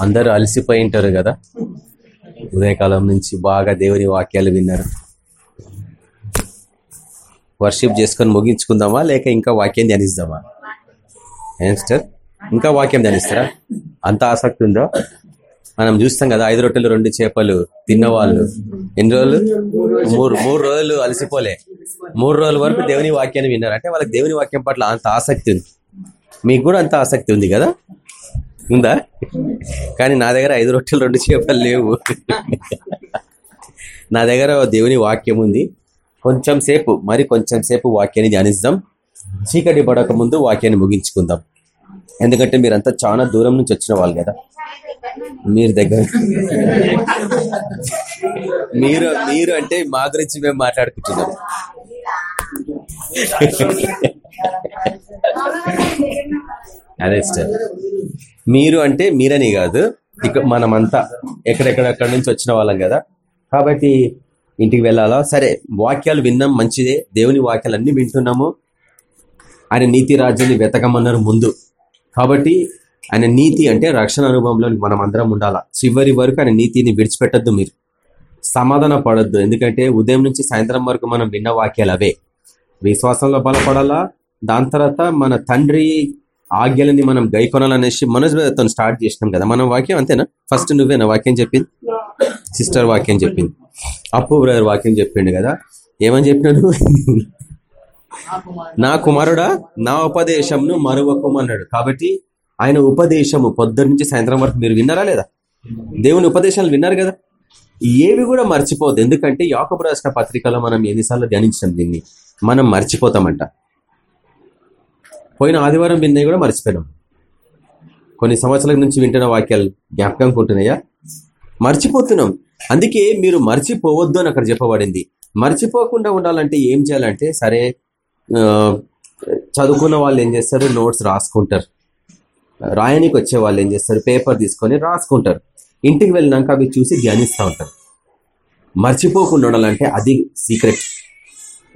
అందరూ అలసిపోయి ఉంటారు కదా. ఉదయకాలం నుంచి బాగా దేవుని వాక్యాలు విన్నారు. వర్షిప్ చేసుకొని ముగించుకుందామా లేక ఇంకా వాక్యం ధ్యానిస్తామా? ఏం ఇంకా వాక్యం ధ్యానిస్తారా? అంత ఆసక్తి ఉందో? మనం చూస్తాం కదా ఐదు రొట్టెలు రెండు చేపలు తిన్నవాళ్ళు. ఎన్ని రోజులు? మూడు మూడు రోజులు అలసిపోలే. మూడు రోజుల వరకు దేవుని వాక్యాన్ని విన్నారు. అంటే వాళ్ళకి దేవుని వాక్యం పట్ల అంత ఆసక్తి ఉంది. మీకు కూడా అంత ఆసక్తి ఉంది కదా? ఉందా? కానీ నా దగ్గర ఐదు రొట్టెలు రెండు చేపలు లేవు. నా దగ్గర దేవుని వాక్యం ఉంది. కొంచెం సేపు మరి కొంచెం సేపు వాక్యాన్ని ధ్యానిస్తాం చీకటి పడక ముందు వాక్యాన్ని ముగించుకుందాం. ఎందుకంటే మీరంతా చాలా దూరం నుంచి వచ్చిన వాళ్ళు కదా. మీరు దగ్గర మీరు మీరు అంటే మా గురించి మేము మాట్లాడుకుంటున్నాం. అదే సార్ మీరు అంటే మీరని కాదు ఇక మనమంతా ఎక్కడెక్కడెక్కడ నుంచి వచ్చిన వాళ్ళం కదా. కాబట్టి ఇంటికి వెళ్ళాలా? సరే వాక్యాలు విన్నాం మంచిదే. దేవుని వాక్యాలు అన్ని వింటున్నాము. ఆయన నీతి రాజ్యాన్ని వెతకమన్నారు ముందు. కాబట్టి ఆయన నీతి అంటే రక్షణ అనుభవంలో మనం అందరం ఉండాలా? చివరి వరకు ఆయన నీతిని విడిచిపెట్టద్దు మీరు. సమాధాన పడద్దు. ఎందుకంటే ఉదయం నుంచి సాయంత్రం వరకు మనం విన్న వాక్యాలు అవే. విశ్వాసంలో బలపడాలా? దాని తర్వాత మన తండ్రి ఆజ్ఞలని మనం గైకొనాలనేసి తను స్టార్ట్ చేసినాం కదా. మనం వాక్యం అంతేనా? ఫస్ట్ నువ్వేనా వాక్యం చెప్పింది? సిస్టర్ వాక్యం చెప్పింది. అప్పు బ్రదర్ వాక్యం చెప్పిండు కదా. ఏమని చెప్పినాడు? నా కుమారుడా నా ఉపదేశంను మరువకమన్నాడు. కాబట్టి ఆయన ఉపదేశము పొద్దున్న నుంచి సాయంత్రం వరకు మీరు విన్నారా లేదా? దేవుని ఉపదేశాలు విన్నారు కదా. ఏవి కూడా మర్చిపోద్దు ఎందుకంటే యాకబు రాసిన పత్రికలో మనం ఎన్నిసార్లు ధ్యానించాం దీన్ని. మనం మర్చిపోతామంట. పోయిన ఆదివారం విన్నవి కూడా మర్చిపోయినాం. కొన్ని సంవత్సరాల నుంచి వింటున్న వాక్యాలు జ్ఞాపకం ఉంటున్నాయా? మర్చిపోతున్నాం. అందుకే మీరు మర్చిపోవద్దు అని అక్కడ చెప్పబడింది. మర్చిపోకుండా ఉండాలంటే ఏం చేయాలంటే సరే చదువుకున్న వాళ్ళు ఏం చేస్తారు? నోట్స్ రాసుకుంటారు. రాయనికి వచ్చే వాళ్ళు ఏం చేస్తారు? పేపర్ తీసుకొని రాసుకుంటారు. ఇంటికి వెళ్ళినాక అవి చూసి ధ్యానిస్తూ ఉంటారు. మర్చిపోకుండా ఉండాలంటే అది సీక్రెట్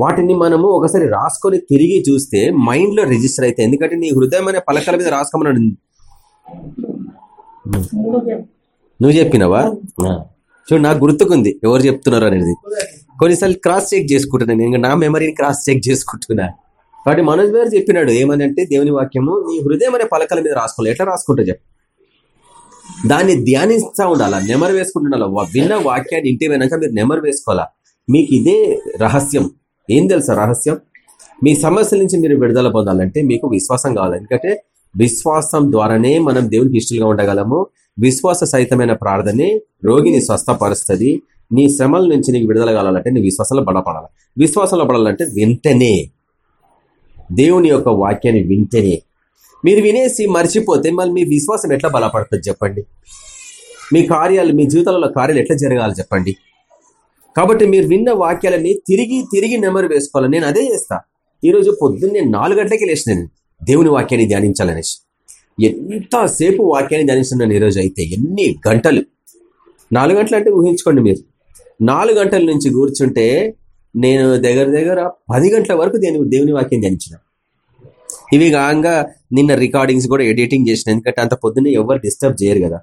వాటిని మనము ఒకసారి రాసుకొని తిరిగి చూస్తే మైండ్లో రిజిస్టర్ అయితే ఎందుకంటే నీ హృదయం అనే పలకల మీద రాసుకోమని నువ్వు చెప్పినవా? చూడు నాకు గుర్తుకుంది ఎవరు చెప్తున్నారు అనేది. కొన్నిసార్లు క్రాస్ చెక్ చేసుకుంటున్నాను నేను నా మెమరీని క్రాస్ చెక్ చేసుకుంటున్నా. కాబట్టి మనోజ్ గారు చెప్పినాడు ఏమని అంటే దేవుని వాక్యము నీ హృదయం అనే పలకల మీద రాసుకోవాలి. ఎట్లా రాసుకుంటా చెప్పు. దాన్ని ధ్యానిస్తూ ఉండాలా? నెమరు వేసుకుంటుండాలా? విన్న వాక్యాన్ని ఇంటి పోయినాక మీరు నెమరు వేసుకోవాలా? మీకు ఇదే రహస్యం. ఏం తెలుసా రహస్యం? మీ సమస్యల నుంచి మీరు విడుదల పొందాలంటే మీకు విశ్వాసం కావాలి. ఎందుకంటే విశ్వాసం ద్వారానే మనం దేవునికి ఇష్టలుగా ఉండగలము. విశ్వాస సహితమైన ప్రార్థనే రోగిని స్వస్థపరుస్తుంది. నీ శ్రమల నుంచి నీకు విడుదల కావాలంటే నీ విశ్వాసంలో బలపడాలి? విశ్వాసంలో పడాలంటే వెంటనే. దేవుని యొక్క వాక్యాన్ని వింటనే. మీరు వినేసి మర్చిపోతే మళ్ళీ మీ విశ్వాసం ఎట్లా బలపడుతుంది చెప్పండి? మీ కార్యాలు మీ జీవితంలో కార్యాలు ఎట్లా జరగాలి చెప్పండి? కాబట్టి మీరు విన్న వాక్యాలని తిరిగి తిరిగి నెమరు వేసుకోవాలి. నేను అదే చేస్తా. ఈరోజు పొద్దున్నే నాలుగు గంటలకి లేచిన దేవుని వాక్యాన్ని ధ్యానించాలనేసి ఎంతసేపు వాక్యాన్ని ధ్యానిస్తున్నాను ఈరోజు అయితే? ఎన్ని గంటలు? నాలుగు గంటలు అంటే ఊహించుకోండి మీరు. నాలుగు గంటల నుంచి కూర్చుంటే నేను దగ్గర దగ్గర పది గంటల వరకు దేని దేవుని వాక్యం ధ్యానించిన. ఇవి కాగా నిన్న రికార్డింగ్స్ కూడా ఎడిటింగ్ చేసిన. ఎందుకంటే అంత పొద్దున్నే ఎవరు డిస్టర్బ్ చేయరు కదా.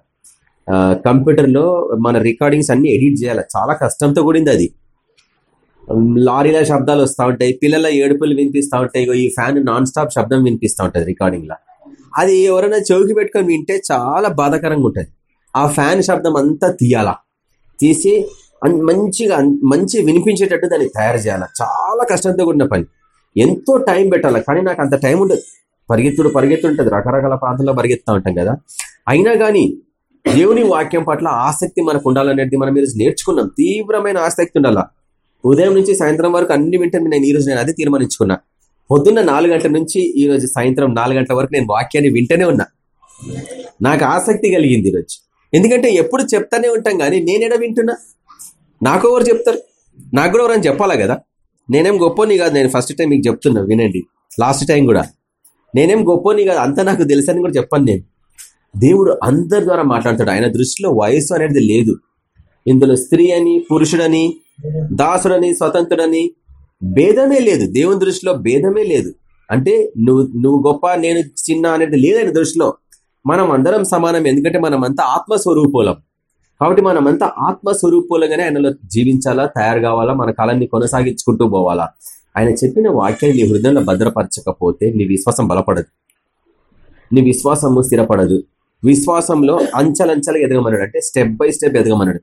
కంప్యూటర్లో మన రికార్డింగ్స్ అన్ని ఎడిట్ చేయాలి. చాలా కష్టంతో కూడింది అది. లారీల శబ్దాలు వస్తూ ఉంటాయి పిల్లల ఏడుపులు వినిపిస్తూ ఉంటాయి ఈ ఫ్యాన్ నాన్ స్టాప్ శబ్దం వినిపిస్తూ ఉంటుంది రికార్డింగ్లో అది ఎవరైనా చెవికి పెట్టుకొని వింటే చాలా బాధాకరంగా ఉంటుంది. ఆ ఫ్యాన్ శబ్దం అంతా తీయాలా. తీసి మంచిగా మంచి వినిపించేటట్టు దాన్ని తయారు చేయాలి. చాలా కష్టంతో కూడిన పని. ఎంతో టైం పెట్టాలి. కానీ నాకు అంత టైం ఉండదు. పరిగెత్తుడు పరిగెత్తు ఉంటుంది రకరకాల ప్రాంతాల్లో పరిగెత్తుతూ ఉంటాం కదా. అయినా కానీ దేవుని వాక్యం పట్ల ఆసక్తి మనకు ఉండాలనేది మనం ఈరోజు నేర్చుకున్నాం. తీవ్రమైన ఆసక్తి ఉండాలా. ఉదయం నుంచి సాయంత్రం వరకు అన్ని వింటాను నేను ఈరోజు నేను అదే తీర్మానించుకున్నా. పొద్దున్న నాలుగు గంటల నుంచి ఈ రోజు సాయంత్రం నాలుగు గంటల వరకు నేను వాక్యాన్ని వింటూనే ఉన్నా. నాకు ఆసక్తి కలిగింది ఈరోజు ఎందుకంటే ఎప్పుడు చెప్తానే ఉంటాం కానీ నేనేడా వింటున్నా? నాకు ఎవరు చెప్తారు? నాకు కూడా ఎవరైనా చెప్పాలా కదా? నేనేం గొప్పని కాదు నేను ఫస్ట్ టైం మీకు చెప్తున్నా వినండి. లాస్ట్ టైం కూడా. నేనేం గొప్పని కాదు అంతా నాకు తెలుసని కూడా చెప్పాను నేను. దేవుడు అందరి ద్వారా మాట్లాడతాడు. ఆయన దృష్టిలో వయస్సు అనేది లేదు. ఇందులో స్త్రీ అని పురుషుడని దాసుడని స్వతంత్రుడని భేదమే లేదు. దేవుని దృష్టిలో భేదమే లేదు. అంటే నువ్వు నువ్వు గొప్ప నేను చిన్న అనేది లేదు ఆయన దృష్టిలో. మనం అందరం సమానం ఎందుకంటే మనం అంతా ఆత్మస్వరూపులం. కాబట్టి మనమంతా ఆత్మస్వరూపులుగానే ఆయనలో జీవించాలా తయారు కావాలా మన కాలాన్ని కొనసాగించుకుంటూ పోవాలా? ఆయన చెప్పిన వాక్యాన్ని నీ హృదయంలో భద్రపరచకపోతే నీ విశ్వాసం బలపడదు. నీ విశ్వాసము స్థిరపడదు. విశ్వాసంలో అంచలంచలు ఎదగమన్నాడు. అంటే స్టెప్ బై స్టెప్ ఎదగమన్నాడు.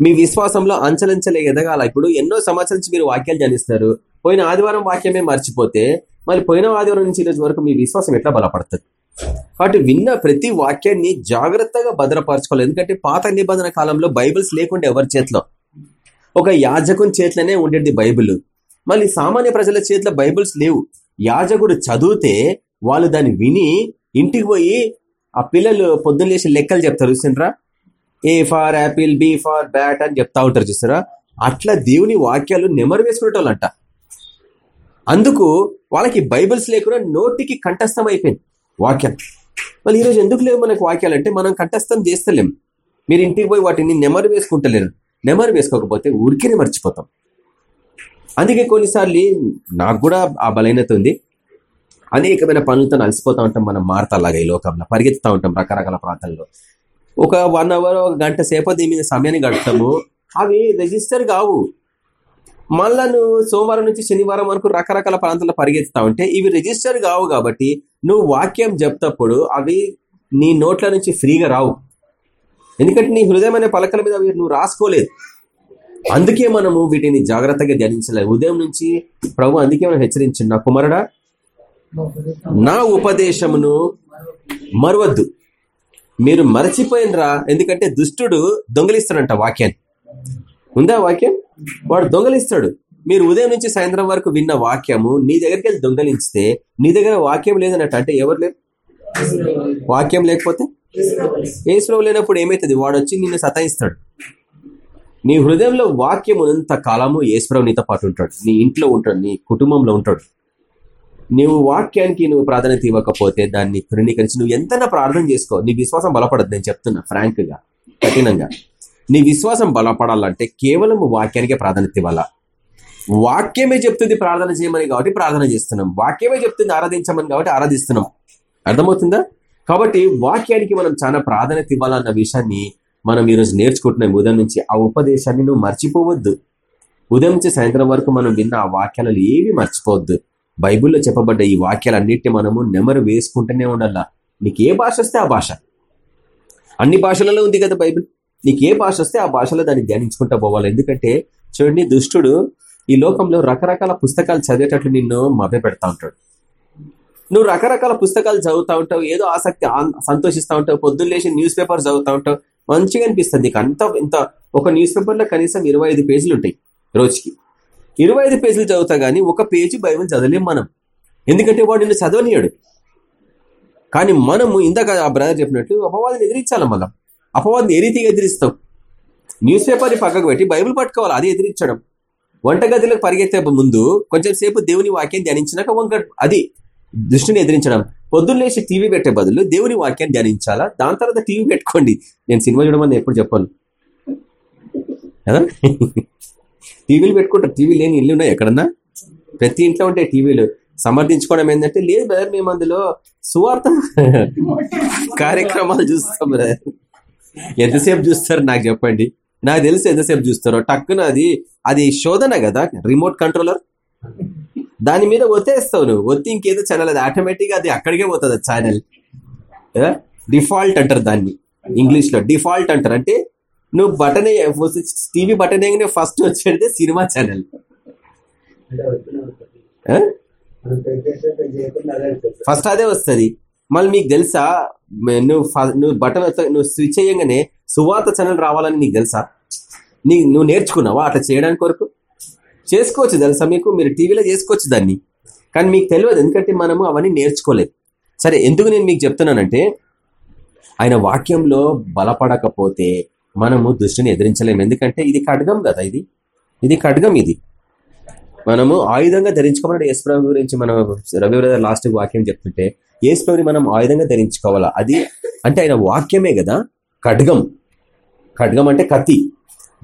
మీ విశ్వాసంలో అంచలంచలే ఎదగాల? ఇప్పుడు ఎన్నో సంవత్సరాల నుంచి మీరు వాక్యాలు జనిస్తారు పోయిన ఆదివారం వాక్యమే మర్చిపోతే మళ్ళీ పోయిన ఆదివారం నుంచి ఈరోజు వరకు మీ విశ్వాసం ఎట్లా బలపడుతుంది? కాబట్టి విన్న ప్రతి వాక్యాన్ని జాగ్రత్తగా భద్రపరచుకోవాలి. ఎందుకంటే పాత నిబంధన కాలంలో బైబిల్స్ లేకుండా ఎవరి చేతిలో? ఒక యాజకుని చేతిలోనే ఉండేది బైబిల్. మళ్ళీ సామాన్య ప్రజల చేతిలో బైబిల్స్ లేవు. యాజకుడు చదివితే వాళ్ళు దాన్ని విని ఇంటికి పోయి ఆ పిల్లలు పొద్దున్న లేచి లెక్కలు చెప్తారు చూసినరా A for apple B for bat అని చెప్తా ఉంటారు చూసారా? అట్లా దేవుని వాక్యాలు నెమరు వేసుకునేటోళ్ళంట. అందుకు వాళ్ళకి బైబిల్స్ లేకుండా నోటికి కంఠస్థం అయిపోయింది. వాక్యం. మళ్ళీ ఈరోజు ఎందుకు లేవు మనకు వాక్యాలు? అంటే మనం కంఠస్థం చేస్తలేం. మీరు ఇంటికి పోయి వాటిని నెమరు వేసుకుంటలేరు. నెమరు వేసుకోకపోతే ఊరికే మర్చిపోతాం. అందుకే కొన్నిసార్లు నాకు కూడా ఆ బలహీనత ఉంది. అనేకమైన పనులతో అలసిపోతూ ఉంటాం మనం మారతలాగా ఈ లోకంలో. పరిగెత్తుతూ ఉంటాం రకరకాల ప్రాంతాల్లో. ఒక వన్ అవర్ ఒక గంట సేపు దీని మీద సమయాన్ని గడుపుతాము అవి రిజిస్టర్ కావు. మళ్ళా నువ్వు సోమవారం నుంచి శనివారం వరకు రకరకాల ప్రాంతాల్లో పరిగెత్తుతా ఉంటే ఇవి రిజిస్టర్ కావు కాబట్టి నువ్వు వాక్యం చెప్తప్పుడు అవి నీ నోట్ల నుంచి ఫ్రీగా రావు. ఎందుకంటే నీ హృదయం అనే పలకల మీద నువ్వు రాసుకోలేదు. అందుకే మనము వీటిని జాగ్రత్తగా ధ్యానించలేదు ఉదయం నుంచి ప్రభు అందుకే మనం హెచ్చరించింది నా కుమారుడా నా ఉపదేశమును మరవద్దు. మీరు మరచిపోయినరా? ఎందుకంటే దుష్టుడు దొంగలిస్తాడంట వాక్యాన్ని. ఉందా వాక్యం? వాడు దొంగలిస్తాడు. మీరు ఉదయం నుంచి సాయంత్రం వరకు విన్న వాక్యము నీ దగ్గరికి వెళ్ళి దొంగలించితే నీ దగ్గర వాక్యం లేదన్నట్టు అంటే ఎవరు లేరు? వాక్యం లేకపోతే? ఏసులో లేనప్పుడు ఏమైతుంది? వాడు వచ్చి నిన్ను సతాయిస్తాడు. నీ హృదయంలో వాక్యం ఉన్నంత కాలము ఏసుప్రభు నీతో పాటు ఉంటాడు. నీ ఇంట్లో ఉంటాడు నీ కుటుంబంలో ఉంటాడు. నువ్వు వాక్యానికి నువ్వు ప్రాధాన్యత ఇవ్వకపోతే దాన్ని తృణీకరించి నువ్వు ఎంతైనా ప్రార్థన చేసుకో. నీ విశ్వాసం బలపడదు నేను చెప్తున్నా ఫ్రాంక్గా కఠినంగా. నీ విశ్వాసం బలపడాలంటే కేవలం వాక్యానికే ప్రాధాన్యత ఇవ్వాలా? వాక్యమే చెప్తుంది ప్రార్థన చేయమని కాబట్టి ప్రార్థన చేస్తున్నాం. వాక్యమే చెప్తుంది ఆరాధించమని కాబట్టి ఆరాధిస్తున్నాం. అర్థమవుతుందా? కాబట్టి వాక్యానికి మనం చాలా ప్రాధాన్యత ఇవ్వాలన్న విషయాన్ని మనం ఈరోజు నేర్చుకుంటున్నాం. ఉదయం నుంచి ఆ ఉపదేశాన్ని నువ్వు మర్చిపోవద్దు. ఉదయం నుంచి సాయంత్రం వరకు మనం విన్న ఆ వాక్యాలను ఏవి మర్చిపోవద్దు. బైబిల్లో చెప్పబడ్డ ఈ వాక్యాలన్నింటినీ మనము నెమరు వేసుకుంటూనే ఉండాలా. నీకు ఏ భాష వస్తే ఆ భాష. అన్ని భాషలలో ఉంది కదా బైబిల్. నీకు ఏ భాష వస్తే ఆ భాషలో దాన్ని ధ్యానించుకుంటా పోవాలి. ఎందుకంటే చూడండి దుష్టుడు ఈ లోకంలో రకరకాల పుస్తకాలు చదివేటట్లు నిన్ను మభ్య పెడతా ఉంటాడు. నువ్వు రకరకాల పుస్తకాలు చదువుతా ఉంటావు ఏదో ఆసక్తి సంతోషిస్తూ ఉంటావు పొద్దున్న లేచి న్యూస్ పేపర్ చదువుతా ఉంటావు మంచిగా అనిపిస్తుంది. నీకు అంత ఇంత ఒక న్యూస్ పేపర్లో కనీసం ఇరవై పేజీలు ఉంటాయి రోజుకి. ఇరవై ఐదు పేజీలు చదువుతా గానీ ఒక పేజీ బైబిల్ చదవలేం మనం. ఎందుకంటే వాడు నిన్ను చదవనియాడు. కానీ మనము ఇందాక ఆ బ్రదర్ చెప్పినట్టు అపవాదిని ఎదిరించాలి మళ్ళా. అపవాదిని ఏ రీతిగా ఎదిరిస్తాం? న్యూస్ పేపర్ని పక్కకు పెట్టి బైబిల్ పట్టుకోవాలి అది ఎదిరించడం. వంటగదిలోకి పరిగెత్తే ముందు కొంచెం సేపు దేవుని వాక్యం ధ్యానించినాక వంక అది దృష్టిని ఎదిరించడం. పొద్దున్నేసి టీవీ పెట్టే బదులు దేవుని వాక్యాన్ని ధ్యానించాలా? దాని తర్వాత టీవీ పెట్టుకోండి. నేను సినిమా చూడమని ఎప్పుడు చెప్పాను. కదా? టీవీలు పెట్టుకుంటారు టీవీ లేని ఇల్లు ఉన్నాయి ఎక్కడన్నా? ప్రతి ఇంట్లో ఉంటాయి టీవీలు. సమర్థించుకోవడం ఏంటంటే లేదు బ్రదర్ మేము అందులో సువార్త కార్యక్రమాలు చూస్తాం బ్రదర్. ఎంతసేపు చూస్తారు నాకు చెప్పండి. నాకు తెలిసి ఎంతసేపు చూస్తారో? టక్కున అది అది శోధన కదా? Remote controller? దాని మీద ఒత్తేస్తావు నువ్వు. ఒత్తి ఇంకేదో ఛానల్ అది ఆటోమేటిక్ అది అక్కడికే పోతుంది ఛానల్ డిఫాల్ట్ అంటారు దాన్ని. ఇంగ్లీష్లో డిఫాల్ట్ అంటారు. అంటే నువ్వు బటన్ టీవీ బటన్ వేయగానే ఫస్ట్ వచ్చేది సినిమా ఛానల్ ఫస్ట్ అదే వస్తుంది. మళ్ళీ మీకు తెలుసా? నువ్వు నువ్వు బటన్ నువ్వు స్విచ్ చేయగానే సువార్త ఛానల్ రావాలని నీకు తెలుసా? నీ నువ్వు నేర్చుకున్నావా అట్లా చేయడానికి కొరకు? చేసుకోవచ్చు తెలుసా మీకు? మీరు టీవీలో చేసుకోవచ్చు దాన్ని. కానీ మీకు తెలియదు ఎందుకంటే మనము అవన్నీ నేర్చుకోలేదు. సరే ఎందుకు నేను మీకు చెప్తున్నానంటే ఆయన వాక్యంలో బలపడకపోతే మనము దృష్టిని ఎదిరించలేము. ఎందుకంటే ఇది ఖడ్గం కదా ఇది? ఇది ఖడ్గం ఇది. మనము ఆయుధంగా ధరించుకోమన్నాడు యేసుప్రభు గురించి మనం రవి లాస్ట్ వాక్యం చెప్తుంటే యేసుప్రభుని మనం ఆయుధంగా ధరించుకోవాలా? అది అంటే ఆయన వాక్యమే కదా? ఖడ్గం. ఖడ్గం అంటే కత్తి.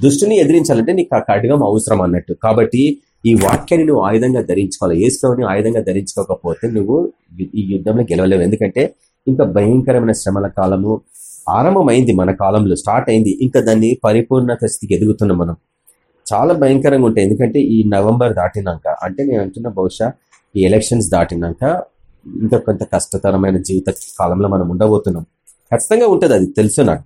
దుష్టుని ఎదిరించాలంటే నీకు ఆ ఖడ్గం అవసరం అన్నట్టు. కాబట్టి ఈ వాక్యాన్ని నువ్వు ఆయుధంగా ధరించుకోవాలి? ఏసుప్రభుని ఆయుధంగా ధరించుకోకపోతే నువ్వు ఈ యుద్ధంలో గెలవలేవు. ఎందుకంటే ఇంకా భయంకరమైన శ్రమల కాలము ఆరంభమైంది మన కాలంలో స్టార్ట్ అయింది. ఇంకా దాన్ని పరిపూర్ణత స్థితికి ఎదుగుతున్నాం మనం. చాలా భయంకరంగా ఉంటాయి. ఎందుకంటే ఈ నవంబర్ దాటినాక అంటే నేను అంటున్న బహుశా ఈ ఎలక్షన్స్ దాటినాక ఇంకా కొంత కష్టతరమైన జీవిత కాలంలో మనం ఉండబోతున్నాం. ఖచ్చితంగా ఉంటుంది అది తెలుసు నాకు.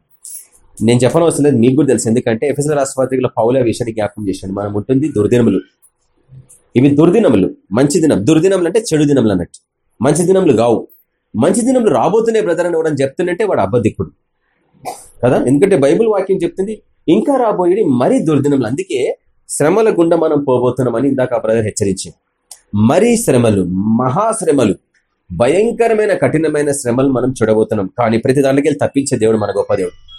నేను చెప్పనవసరం లేదు మీకు కూడా తెలుసు. ఎందుకంటే ఎఫ్ఎస్ఎల్ రాష్ట్రపతిలో పౌల విషయాన్ని జ్ఞాపకం చేశాను. మనం ఉంటుంది దుర్దినములు. ఇవి దుర్దినములు మంచి దినం. దుర్దినములు అంటే చెడు దినములు అన్నట్టు. మంచి దినములు కావు. మంచి దినములు రాబోతున్నాయి బ్రదర్ అని ఎవడని చెప్తున్నట్టే వాడు అబద్ధికుడు. కదా? ఎందుకంటే బైబుల్ వాక్యం చెప్తుంది ఇంకా రాబోయేది మరీ దుర్దినములు. అందుకే శ్రమల గుండా మనం పోబోతున్నామని ఇందాక బ్రదర్ హెచ్చరించి మరీ శ్రమలు మహాశ్రమలు భయంకరమైన కఠినమైన శ్రమలు మనం చూడబోతున్నాం. కానీ ప్రతి దానికి తప్పించే దేవుడు మన గొప్ప దేవుడు.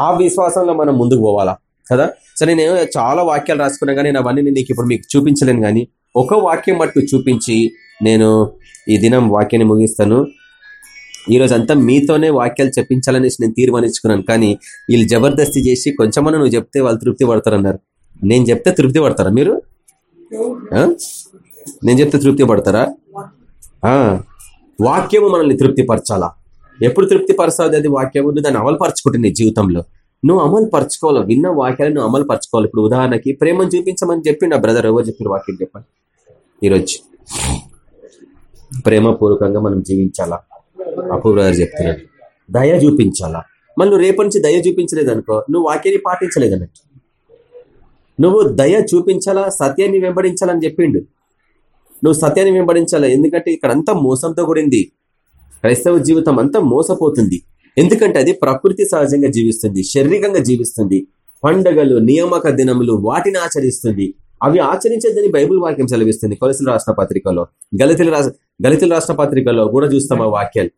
ఆ విశ్వాసంలో మనం ముందుకు పోవాలా? కదా? సరే నేను చాలా వాక్యాలు రాసుకున్నా కానీ నేను అవన్నీ నీకు ఇప్పుడు మీకు చూపించలేను కానీ ఒక వాక్యం మటుకు చూపించి నేను ఈ దినం వాక్యాన్ని ముగిస్తాను. ఈరోజు అంతా మీతోనే వాక్యాలు చెప్పించాలనేసి నేను తీర్మానించుకున్నాను. కానీ వీళ్ళు జబర్దస్తి చేసి కొంచెమన్నా నువ్వు చెప్తే వాళ్ళు తృప్తి పడతారన్నారు. నేను చెప్తే తృప్తి పడతారా మీరు? నేను చెప్తే తృప్తి పడతారా? వాక్యము మనల్ని తృప్తిపరచాలా? ఎప్పుడు తృప్తిపరచాలి అది వాక్యము? దాన్ని అమలుపరచుకుంటుంది నీ జీవితంలో. నువ్వు అమలు పరచుకోవాలి విన్న వాక్యాలను నువ్వు అమలు పరచుకోవాలి ఇప్పుడు ఉదాహరణకి ప్రేమను చూపించమని చెప్పిండు బ్రదర్. ఎవరు చెప్పిన వాక్యం చెప్పండి? ఈరోజు ప్రేమపూర్వకంగా మనం జీవించాలా? అపూర్వ చెప్తున్నాడు దయ చూపించాలా? మళ్ళీ నువ్వు రేపటి నుంచి దయ చూపించలేదు అనుకో నువ్వు వాక్యాన్ని పాటించలేదన్నట్టు. నువ్వు దయ చూపించాలా సత్యాన్ని వెంబడించాలని చెప్పిండు. నువ్వు సత్యాన్ని వెంబడించాలా? ఎందుకంటే ఇక్కడ అంతా మోసంతో కూడింది. క్రైస్తవ జీవితం అంతా మోసపోతుంది. ఎందుకంటే అది ప్రకృతి సహజంగా జీవిస్తుంది శారీరకంగా జీవిస్తుంది. పండగలు నియామక దినములు వాటిని ఆచరిస్తుంది. అవి ఆచరించేదని బైబుల్ వాక్యం సెలవిస్తుంది. కొలసిన రాసిన పత్రికలో గలితుల గలితుల రాసిన పత్రికలో కూడా చూస్తాం ఆ వాక్యాలు.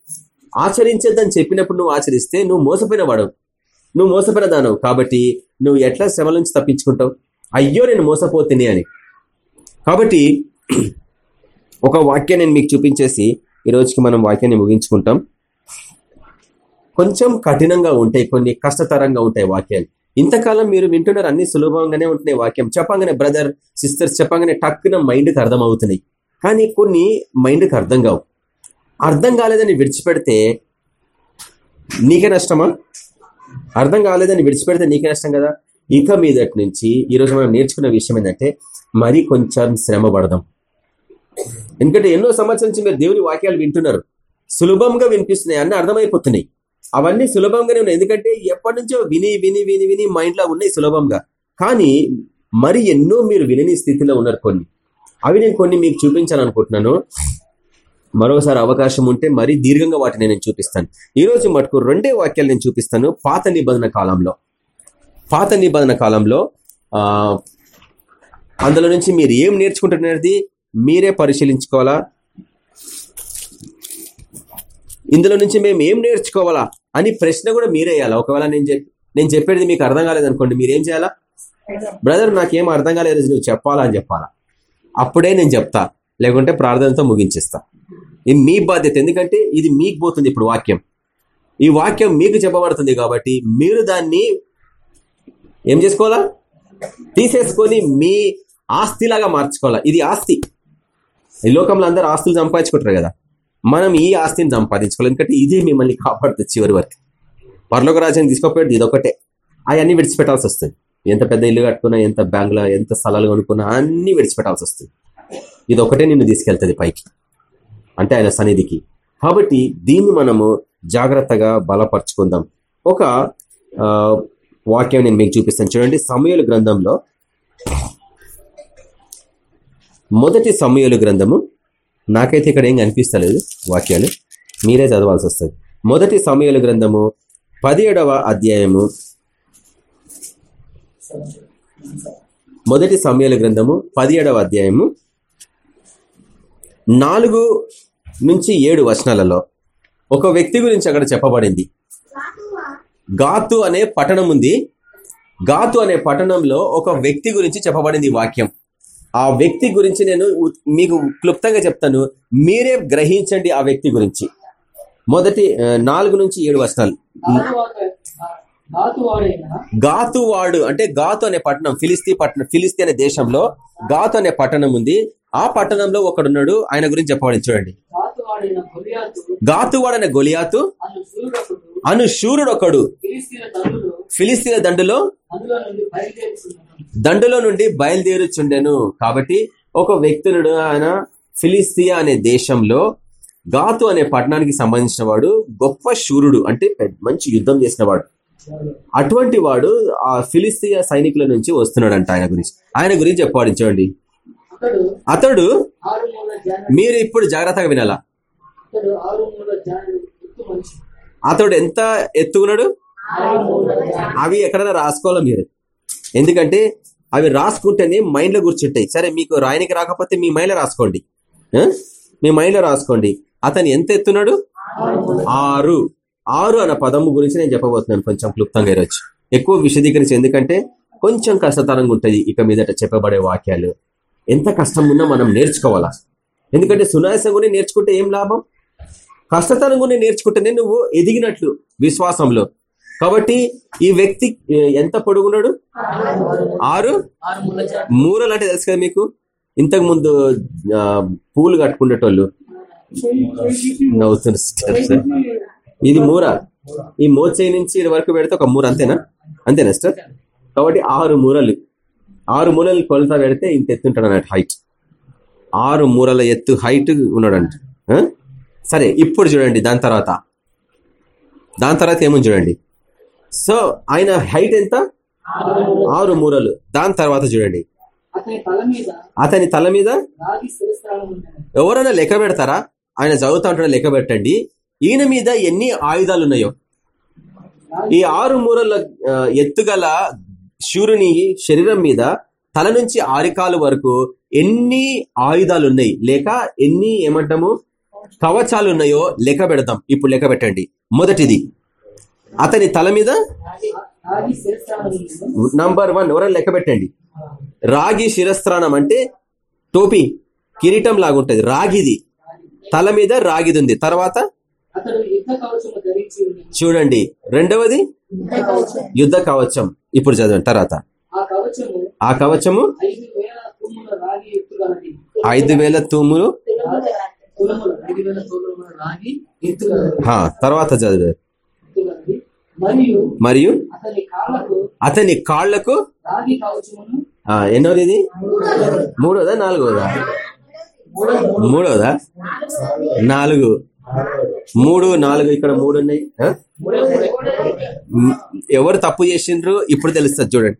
ఆచరించేద్దని చెప్పినప్పుడు నువ్వు ఆచరిస్తే నువ్వు మోసపోయిన వాడు నువ్వు మోసపోయిన దానవు. కాబట్టి నువ్వు ఎట్లా శ్రమ నుంచి తప్పించుకుంటావు? అయ్యో నేను మోసపోతుంది అని. కాబట్టి ఒక వాక్యం నేను మీకు చూపించేసి ఈ రోజుకి మనం వాక్యాన్ని ముగించుకుంటాం. కొంచెం కఠినంగా ఉంటాయి కొన్ని కష్టతరంగా ఉంటాయి వాక్యాలు. ఇంతకాలం మీరు వింటున్నారు అన్ని సులభంగానే ఉంటున్నాయి వాక్యం. చెప్పగానే బ్రదర్ సిస్టర్స్ చెప్పగానే టక్కున మైండ్కి అర్థం అవుతున్నాయి కానీ కొన్ని మైండ్కి అర్థం కావు. అర్థం కాలేదని విడిచిపెడితే నీకే నష్టమా? అర్థం కాలేదని విడిచిపెడితే నీకే నష్టం కదా? ఇక మీదటి నుంచి ఈరోజు మనం నేర్చుకున్న విషయం ఏంటంటే మరీ కొంచెం శ్రమ పడదాం. ఎందుకంటే ఎన్నో సంవత్సరాల నుంచి మీరు దేవుని వాక్యాలు వింటున్నారు. సులభంగా వినిపిస్తున్నాయి అన్నీ అర్థమైపోతున్నాయి. అవన్నీ సులభంగానే ఉన్నాయి. ఎందుకంటే ఎప్పటి నుంచో విని విని విని విని మైండ్లో ఉన్నాయి సులభంగా. కానీ మరి ఎన్నో మీరు వినని స్థితిలో ఉన్నారు కొన్ని. అవి నేను కొన్ని మీకు చూపించాలనుకుంటున్నాను. మరోసారి అవకాశం ఉంటే మరీ దీర్ఘంగా వాటిని నేను చూపిస్తాను. ఈ రోజు మటుకు రెండే వాక్యాలు నేను చూపిస్తాను పాత నిబంధన కాలంలో. పాత నిబంధన కాలంలో అందులో నుంచి మీరు ఏం నేర్చుకుంటున్నది మీరే పరిశీలించుకోవాలా? ఇందులో నుంచి మేము ఏం నేర్చుకోవాలా అని ప్రశ్న కూడా మీరేయాలా ఒకవేళ నేను చెప్పి నేను చెప్పేది మీకు అర్థం కాలేదనుకోండి మీరేం చేయాలా? బ్రదర్ నాకేం అర్థం కాలేదు నువ్వు చెప్పాలా అని చెప్పాలా? అప్పుడే నేను చెప్తా. లేకుంటే ప్రార్థనతో ముగించేస్తా. ఇది మీ బాధ్యత. ఎందుకంటే ఇది మీకు పోతుంది ఇప్పుడు వాక్యం. ఈ వాక్యం మీకు చెప్పబడుతుంది కాబట్టి మీరు దాన్ని ఏం చేసుకోవాలా? తీసేసుకొని మీ ఆస్తిలాగా మార్చుకోవాలా. ఇది ఆస్తి. ఈ లోకంలో అందరూ ఆస్తులు సంపాదించుకుంటారు కదా. మనం ఈ ఆస్తిని సంపాదించుకోవాలి. ఎందుకంటే ఇదే మిమ్మల్ని కాపాడుతుంది చివరి వరకు. పర్లోక రాజ్యాన్ని తీసుకోపోయేది ఇదొకటే అవన్నీ విడిచిపెట్టాల్సి వస్తుంది. ఎంత పెద్ద ఇల్లు కట్టుకున్నా ఎంత బ్యాంకులో ఎంత స్థలాలు కొనుక్కున్నా అన్ని విడిచిపెట్టాల్సి వస్తుంది. ఇది ఒకటే నిన్ను తీసుకెళ్తుంది పైకి. అంటే ఆయన సన్నిధికి. కాబట్టి దీన్ని మనము జాగ్రత్తగా బలపరుచుకుందాం. ఒక వాక్యం నేను మీకు చూపిస్తాను. చూడండి సమయలు గ్రంథంలో మొదటి సమయలు గ్రంథము నాకైతే ఇక్కడ ఏం కనిపిస్తలేదు వాక్యాలు. మీరే చదవాల్సి వస్తుంది మొదటి సమయాల గ్రంథము పదిహేడవ అధ్యాయము. మొదటి సమయాల గ్రంథము పదిహేడవ అధ్యాయము. నాలుగు నుంచి ఏడు వచనాలలో ఒక వ్యక్తి గురించి అక్కడ చెప్పబడింది. గాతు అనే పట్టణం ఉంది గాతు అనే పట్టణంలో ఒక వ్యక్తి గురించి చెప్పబడింది వాక్యం. ఆ వ్యక్తి గురించి నేను మీకు క్లుప్తంగా చెప్తాను. మీరే గ్రహించండి ఆ వ్యక్తి గురించి. మొదటి నాలుగు నుంచి ఏడు వస్తాను గాతువాడు అంటే గాతు అనే పట్టణం ఫిలిస్తీ పట్టణం ఫిలిస్తీ అనే దేశంలో గాతు అనే పట్టణం ఉంది. ఆ పట్టణంలో ఒకడున్నాడు ఆయన గురించి చెప్పబడి చూడండి. గాతువాడు అనే గొలియాతు అను శూరుడు ఒకడు. ఫిలిస్తీన దండులో దండులో నుండి బయలుదేరుచుండెను. కాబట్టి ఒక వ్యక్తుడు ఆయన ఫిలిస్తియా అనే దేశంలో గాతు అనే పట్టణానికి సంబంధించిన వాడు గొప్ప శూరుడు అంటే పెద్ద- మంచి యుద్ధం చేసిన వాడు అటువంటి వాడు ఆ ఫిలిస్తియా సైనికుల నుంచి వస్తున్నాడంట ఆయన గురించి. ఆయన గురించి చెప్పాడు చూడండి. అతడు మీరు ఇప్పుడు జాగ్రత్తగా వినాలా? అతడు ఎంత ఎత్తుకున్నాడు? అవి ఎక్కడైనా రాసుకోవాలి మీరు? ఎందుకంటే అవి రాసుకుంటేనే మైండ్లో కూర్చుంటాయి సరే మీకు రాయనికి రాకపోతే మీ మైండ్లో రాసుకోండి. మీ మైండ్లో రాసుకోండి. అతను ఎంత ఎత్తున్నాడు? ఆరు. ఆరు అన్న పదము గురించి నేను చెప్పబోతున్నాను కొంచెం క్లుప్తంగా ఈరోజు. ఎక్కువ విశదీకరించి ఎందుకంటే కొంచెం కష్టతరంగా ఉంటుంది ఇక మీదట చెప్పబడే వాక్యాలు. ఎంత కష్టం ఉన్నా మనం నేర్చుకోవాలా? ఎందుకంటే సునాయాసంగానే నేర్చుకుంటే ఏం లాభం? కష్టతరంగానే నేర్చుకుంటేనే నువ్వు ఎదిగినట్లు విశ్వాసంలో. కాబట్టి ఈ వ్యక్తి ఎంత పొడుగున్నాడు? ఆరు? మూరలు అంటే తెలుసు కదా మీకు? ఇంతకు ముందు పూలు కట్టుకునేటోళ్ళు. నవ్వుతున్నారు ఇది మూర. ఈ మోచేయి నుంచి ఇది వరకు పెడితే ఒక మూర అంతేనా? అంతేనా సార్ కాబట్టి ఆరు మూరలు. ఆరు మూరలు కొలత పెడితే ఇంత ఎత్తుంటాడు అన్నట్టు హైట్ ఆరు మూరల ఎత్తు హైట్ ఉన్నాడంట. సరే ఇప్పుడు చూడండి దాని తర్వాత. దాని తర్వాత ఏముంది చూడండి? సో ఆయన హైట్ ఎంత? ఆరు మూరలు. దాని తర్వాత చూడండి. అతని తల మీద ఎవరైనా లెక్క పెడతారా? ఆయన చదువుతా ఉంటాడు? లెక్క పెట్టండి. ఈయన మీద ఎన్ని ఆయుధాలు ఉన్నాయో? ఈ ఆరు మూరల ఎత్తుగల శూరుని శరీరం మీద తల నుంచి ఆరికాలు వరకు ఎన్ని ఆయుధాలు ఉన్నాయి? లేక ఎన్ని ఏమంటాము? కవచాలు ఉన్నాయో లెక్క పెడతాం ఇప్పుడు లెక్క పెట్టండి. మొదటిది. అతని తల మీద నంబర్ వన్ ఎవరైనా లెక్క పెట్టండి. రాగి శిరస్త్రాణం అంటే టోపీ కిరీటం లాగుంటది రాగిది. తల మీద రాగిది ఉంది. తర్వాత చూడండి. రెండవది యుద్ధ కవచం. ఇప్పుడు చదవండి. తర్వాత. ఆ కవచము ఐదు వేల తూములు. తర్వాత చదివారు మరియు అతని కాళ్ళకు ఎన్నోది ఇది? మూడోదా నాలుగోదా? మూడోదా? నాలుగు. మూడు నాలుగు ఇక్కడ మూడు ఉన్నాయి. ఎవరు తప్పు చేసిండ్రు? ఇప్పుడు తెలుస్తుంది చూడండి.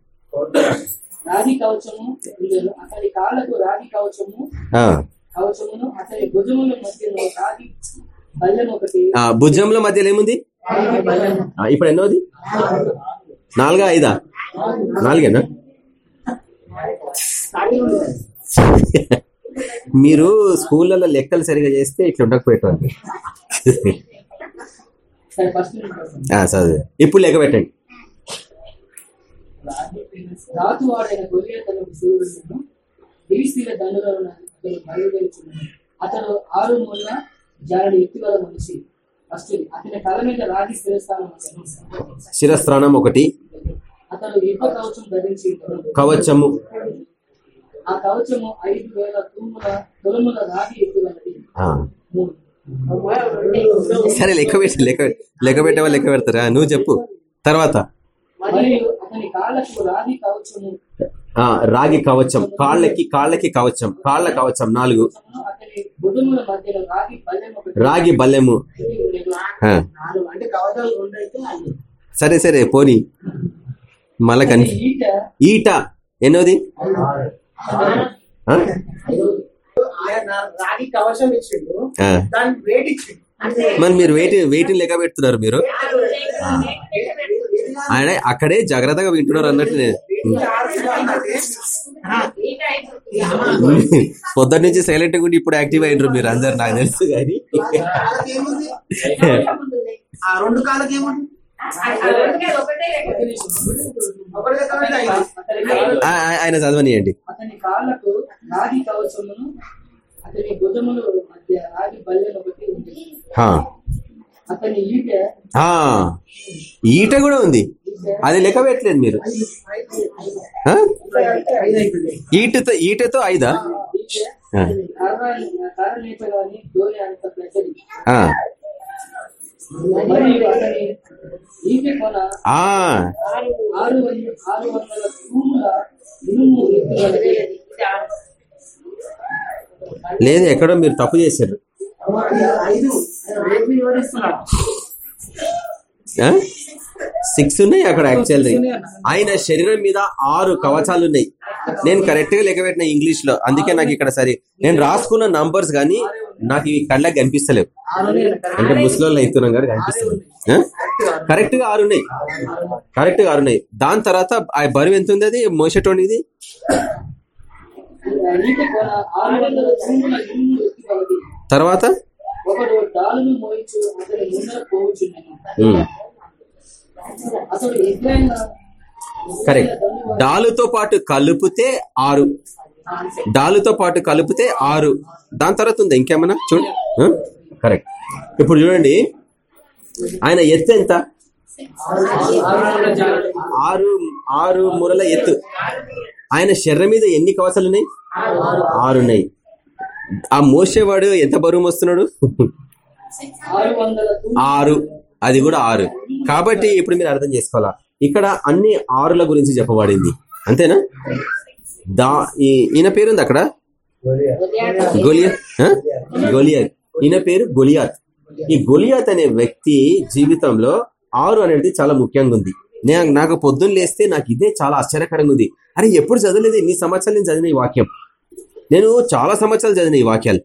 భుజముల మధ్యలో భుజంల ఏముంది? ఇప్పుడు ఎన్నోది? నాలుగా ఐదా? నాలుగేనా? మీరు స్కూళ్ళలో లెక్కలు సరిగా చేస్తే ఇట్లా ఉండకపోయేటండి సరే. చదువు ఇప్పుడు లెక్క పెట్టండి. అతను ఆరు మూల జారడి ఎత్తుగల మనిషి. శిరస్త్రాణం ఒకటి. కవచము. ఆ కవచము ఐదు వేల తుమ్ముల తులముల రాగి ఎత్తుగలది. ఆ. మూడు. సరే లెక్క పెట్టి లెక్క లెక్క పెట్టేవా లెక్క పెడతారా? నువ్వు చెప్పు. తర్వాత. రాగి కవచము. ఆ రాగి కవచం. కాళ్ళకి కాళ్ళకి కవచం. కాళ్ళ కవచం నాలుగు. రాగి బల్లెము. ఐదు. సరే సరే పోని. మళ్ళా కని అతని ఈట ఎన్నోది? మరి మీరు వెయిట్ వెయిట్ లెక్క పెడుతున్నారు మీరు? ఆయన అక్కడే జాగ్రత్తగా వింటున్నారు అన్నట్టు నేను పొద్దున్న నుంచి సైలెంట్గా ఉండి ఇప్పుడు యాక్టివ్ అయినరు మీరు అందరు నాకు తెలుసు కానీ. రెండు కాళ్ళకి ఆయన చదవనియండి. అతని కాళ్ళకు రాగి కవచమును అతని భుజముల మధ్య రాగి బల్లెం ఒకటి ఉంది. హా. అతని ఈట కూడా ఉంది. అది లెక్క పెట్టలేదు మీరు. ఈటతో ఈటతో ఐదా? లేదు ఎక్కడో మీరు తప్పు చేశారు. సిక్స్ ఉన్నాయి అక్కడ యాక్చువల్లీ ఆయన శరీరం మీద ఆరు కవచాలు ఉన్నాయి. నేను కరెక్ట్గా లెక్క పెట్టిన ఇంగ్లీష్లో అందుకే నాకు ఇక్కడ సరే నేను రాసుకున్న నంబర్స్ కానీ నాకు ఇవి కళ్ళకి కనిపిస్తలేవు. అంటే ముసలి అవుతున్నాం కానీ కనిపిస్తుంది కరెక్ట్గా ఆరు ఉన్నాయి. కరెక్ట్గా ఆరు ఉన్నాయి. దాని తర్వాత ఆ బరువు ఎంత ఉంది అది? మోసేటోనిది ఈకె తర్వాత? ఒకడు డాలును మోయించు ముందర పోవచ్చున్నాను అతడు ఎదురైన కరెక్ట్. డాలుతో పాటు కలిపితే ఆరు. డాలుతో పాటు కలిపితే ఆరు. దాని తర్వాత ఉంది ఇంకేమన్నా? చూడు. ఆ? కరెక్ట్. ఇప్పుడు చూడండి. ఆయన ఎత్తు ఎంత? ఆరు ఆరు మురల ఎత్తు. ఆయన శర్ర మీద ఎన్ని కవచాలు ఉన్నాయి? ఆరు ఉన్నాయి. ఆ మోసేవాడు ఎంత బరువు మోస్తున్నాడు? ఆరు. అది కూడా ఆరు. కాబట్టి ఇప్పుడు మీరు అర్థం చేసుకోవాలా? ఇక్కడ అన్ని ఆరుల గురించి చెప్పబడింది. అంతేనా? దా ఈయన పేరుంది అక్కడ? గొలియత్ ఆ? గొలియత్ ఈయన పేరు గొలియాత్. ఈ గొలియాత్ అనే వ్యక్తి జీవితంలో ఆరు అనేది చాలా ముఖ్యంగా ఉంది. నేను నాకు పొద్దున్న లేస్తే నాకు ఇదే చాలా ఆశ్చర్యకరంగా ఉంది. అరే ఎప్పుడు చదవలేదు? ఇన్ని సంవత్సరాలు నేను చదివిన ఈ వాక్యం. నేను చాలా సంవత్సరాలు చదివిన ఈ వాక్యాలు.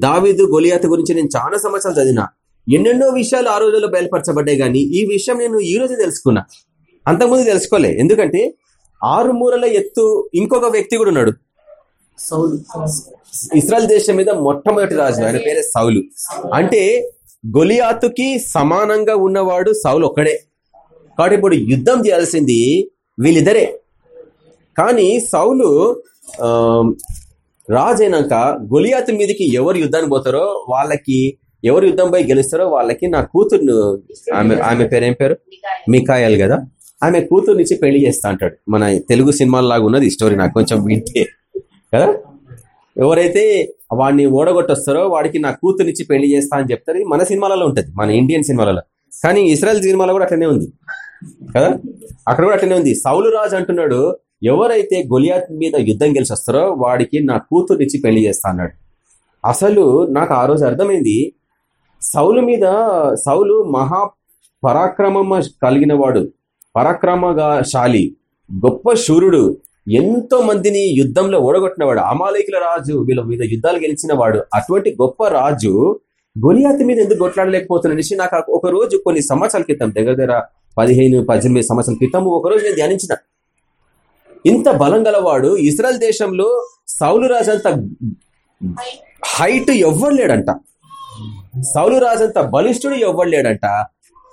దావీదు గొలియాత్ గురించి నేను చాలా సంవత్సరాలు చదివిన. ఎన్నెన్నో విషయాలు ఆ రోజుల్లో బయలుపరచబడ్డాయి కానీ ఈ విషయం నేను ఈ రోజు తెలుసుకున్నా. అంతకుముందు తెలుసుకోలే. ఎందుకంటే ఆరు మూరల ఎత్తు ఇంకొక వ్యక్తి కూడా ఉన్నాడు. సౌలు. ఇస్రాయల్ దేశం మీద మొట్టమొదటి రాజు. ఆయన పేరే సౌలు. అంటే గొలియాతుకి సమానంగా ఉన్నవాడు సౌలు ఒక్కడే. కాబట్టి ఇప్పుడు యుద్ధం చేయాల్సింది వీళ్ళిద్దరే. కానీ సౌలు రాజైనాక రాజు అయినాక గొలియాతు మీదకి ఎవరు యుద్ధానికి పోతారో వాళ్ళకి ఎవరు యుద్ధం పోయి గెలుస్తారో వాళ్ళకి నా కూతుర్ను ఆమె ఆమె పేరు ఏం పేరు? మికాయల్ కదా. ఆమె కూతుర్నిచ్చి పెళ్ళి చేస్తా అంటాడు. మన తెలుగు సినిమాల లాగా ఉన్నది స్టోరీ నాకు కొంచెం వింటే. కదా? ఎవరైతే వాడిని ఓడగొట్టొస్తారో వాడికి నా కూతురునిచ్చి పెళ్ళి చేస్తా అని చెప్తారు. మన సినిమాలలో ఉంటుంది. మన ఇండియన్ సినిమాలలో. కానీ ఇస్రాయల్ సినిమాలో కూడా అట్లనే ఉంది. కదా? అక్కడ కూడా అట్లనే ఉంది. సౌలు రాజు అంటున్నాడు ఎవరైతే గొలియాత్ మీద యుద్ధం గెలిచి వస్తారో వాడికి నా కూతురునిచ్చి పెళ్ళి చేస్తా అన్నాడు. అసలు నాకు ఆ రోజు అర్థమైంది సౌలు మీద సౌలు మహా పరాక్రమ కలిగిన వాడు పరాక్రమశాలి గొప్ప శూరుడు ఎంతో మందిని యుద్ధంలో ఓడగొట్టినవాడు అమాలేకుల రాజు వీళ్ళ మీద యుద్ధాలు గెలిచిన వాడు అటువంటి గొప్ప రాజు గొలియాతి మీద ఎందుకు కొట్లాడలేకపోతున్న నాకు ఒక రోజు కొన్ని సంవత్సరాల క్రితం దగ్గర దగ్గర పదిహేను పద్దెనిమిది సంవత్సరాల క్రితం ఒక రోజు నేను ధ్యానించిన ఇంత బలం గలవాడు ఇస్రాయల్ దేశంలో సౌలు రాజు హైట్ ఎవ్వరు లేడంట. సౌలు రాజంత బలిష్ఠుడు ఎవ్వరు లేడంట.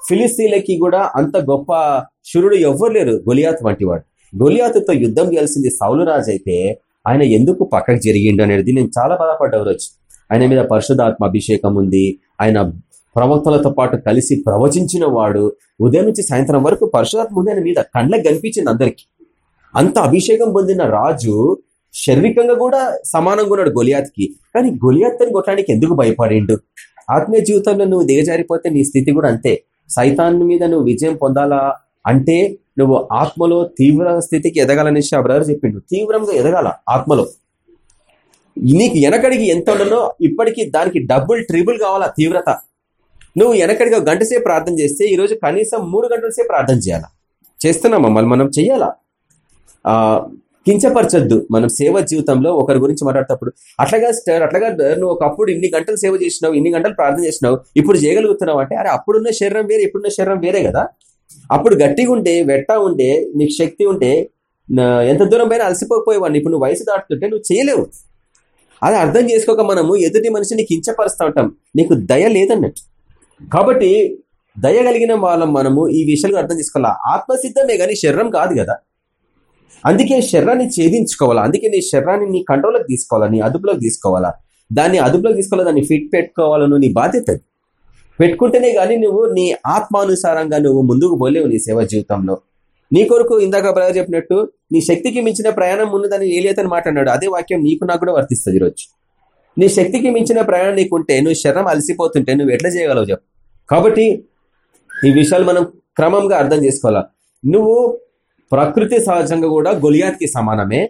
ఫిలిస్తీన్లకి కూడా అంత గొప్ప శురుడు ఎవ్వరు లేరు. గొలియాత్ వంటి వాడు. గొలియాతుతో యుద్ధం చేయాల్సింది సౌలు రాజు అయితే ఆయన ఎందుకు పక్కకు జరిగిండు అనేది నేను చాలా బాధపడ్డా రోజు. ఆయన మీద పరిశుధాత్మ అభిషేకం ఉంది. ఆయన ప్రవక్తలతో పాటు కలిసి ప్రవచించిన వాడు ఉదయం నుంచి సాయంత్రం వరకు పరిశుధాత్మ ఉంది. ఆయన మీద కళ్ళకి కనిపించింది అందరికీ. అంత అభిషేకం పొందిన రాజు శారీరకంగా కూడా సమానంగా ఉన్నాడు గొలియాత్కి. కానీ గొలియాత్ని కొట్టడానికి ఎందుకు భయపడిండు? ఆత్మీయ జీవితంలో నువ్వు దిగజారిపోతే నీ స్థితి కూడా అంతే. సైతాన్ మీద నువ్వు విజయం పొందాలా అంటే నువ్వు ఆత్మలో తీవ్ర స్థితికి ఎదగాలనేసి ఆ బ్రదర్ చెప్పిండు. తీవ్రంగా ఎదగాల ఆత్మలో. నీకు వెనకడికి ఎంత ఉండనో ఇప్పటికి దానికి డబుల్ ట్రిబుల్ కావాలా తీవ్రత. నువ్వు వెనకడికి గంట సేపు ప్రార్థన చేస్తే ఈరోజు కనీసం మూడు గంటల సేపు ప్రార్థన చేయాలా? చేస్తున్నామా? మళ్ళీ మనం చెయ్యాలా? కించపరచొద్దు. మనం సేవ జీవితంలో ఒకరి గురించి మాట్లాడేటప్పుడు అట్లాగా స్టార్ అట్లాగా నువ్వు ఒకప్పుడు ఇన్ని గంటలు సేవ చేసినావు ఇన్ని గంటలు ప్రార్థన చేసినావు ఇప్పుడు చేయగలుగుతున్నావు అంటే అరే అప్పుడున్న శరీరం వేరే ఇప్పుడున్న శరీరం వేరే కదా. అప్పుడు గట్టిగా ఉంటే వెట్టా ఉంటే నీకు శక్తి ఉంటే ఎంత దూరం పైన అలసిపోయేవాడిని. ఇప్పుడు నువ్వు వయసు దాటుతుంటే నువ్వు చేయలేవు. అది అర్థం చేసుకోక మనము ఎదుటి మనిషిని కించపరుస్తూ ఉంటాం. నీకు దయ లేదన్నట్టు. కాబట్టి దయ కలిగిన వాళ్ళం మనము ఈ విషయాలు అర్థం చేసుకోవాలా? ఆత్మసిద్ధమే కానీ శరీరం కాదు కదా. అందుకే శరీరాన్ని ఛేదించుకోవాలా? అందుకే నీ శరీరాన్ని నీ కంట్రోల్లోకి తీసుకోవాలా? నీ అదుపులోకి తీసుకోవాలా? దాన్ని అదుపులోకి తీసుకోవాలా దాన్ని ఫిట్ పెట్టుకోవాలను నీ బాధ్యత పెట్టుకుంటేనే కానీ నువ్వు నీ ఆత్మానుసారంగా నువ్వు ముందుకు పోలేవు నీ సేవ జీవితంలో. నీ కొరకు ఇందాక బ్రదర్ చెప్పినట్టు నీ శక్తికి మించిన ప్రయాణం ఉన్నదని ఏలియతని మాట్లాడాడు అదే వాక్యం నీకు నాకు కూడా వర్తిస్తుంది ఈరోజు. నీ శక్తికి మించిన ప్రయాణం నీకుంటే నువ్వు శరం అలసిపోతుంటే నువ్వు ఎట్లా చేయగలవు చెప్పు. కాబట్టి ఈ విషయాలు మనం క్రమంగా అర్థం చేసుకోవాలా. నువ్వు ప్రకృతి సహజంగా కూడా గొలియాత్కి సమానమే.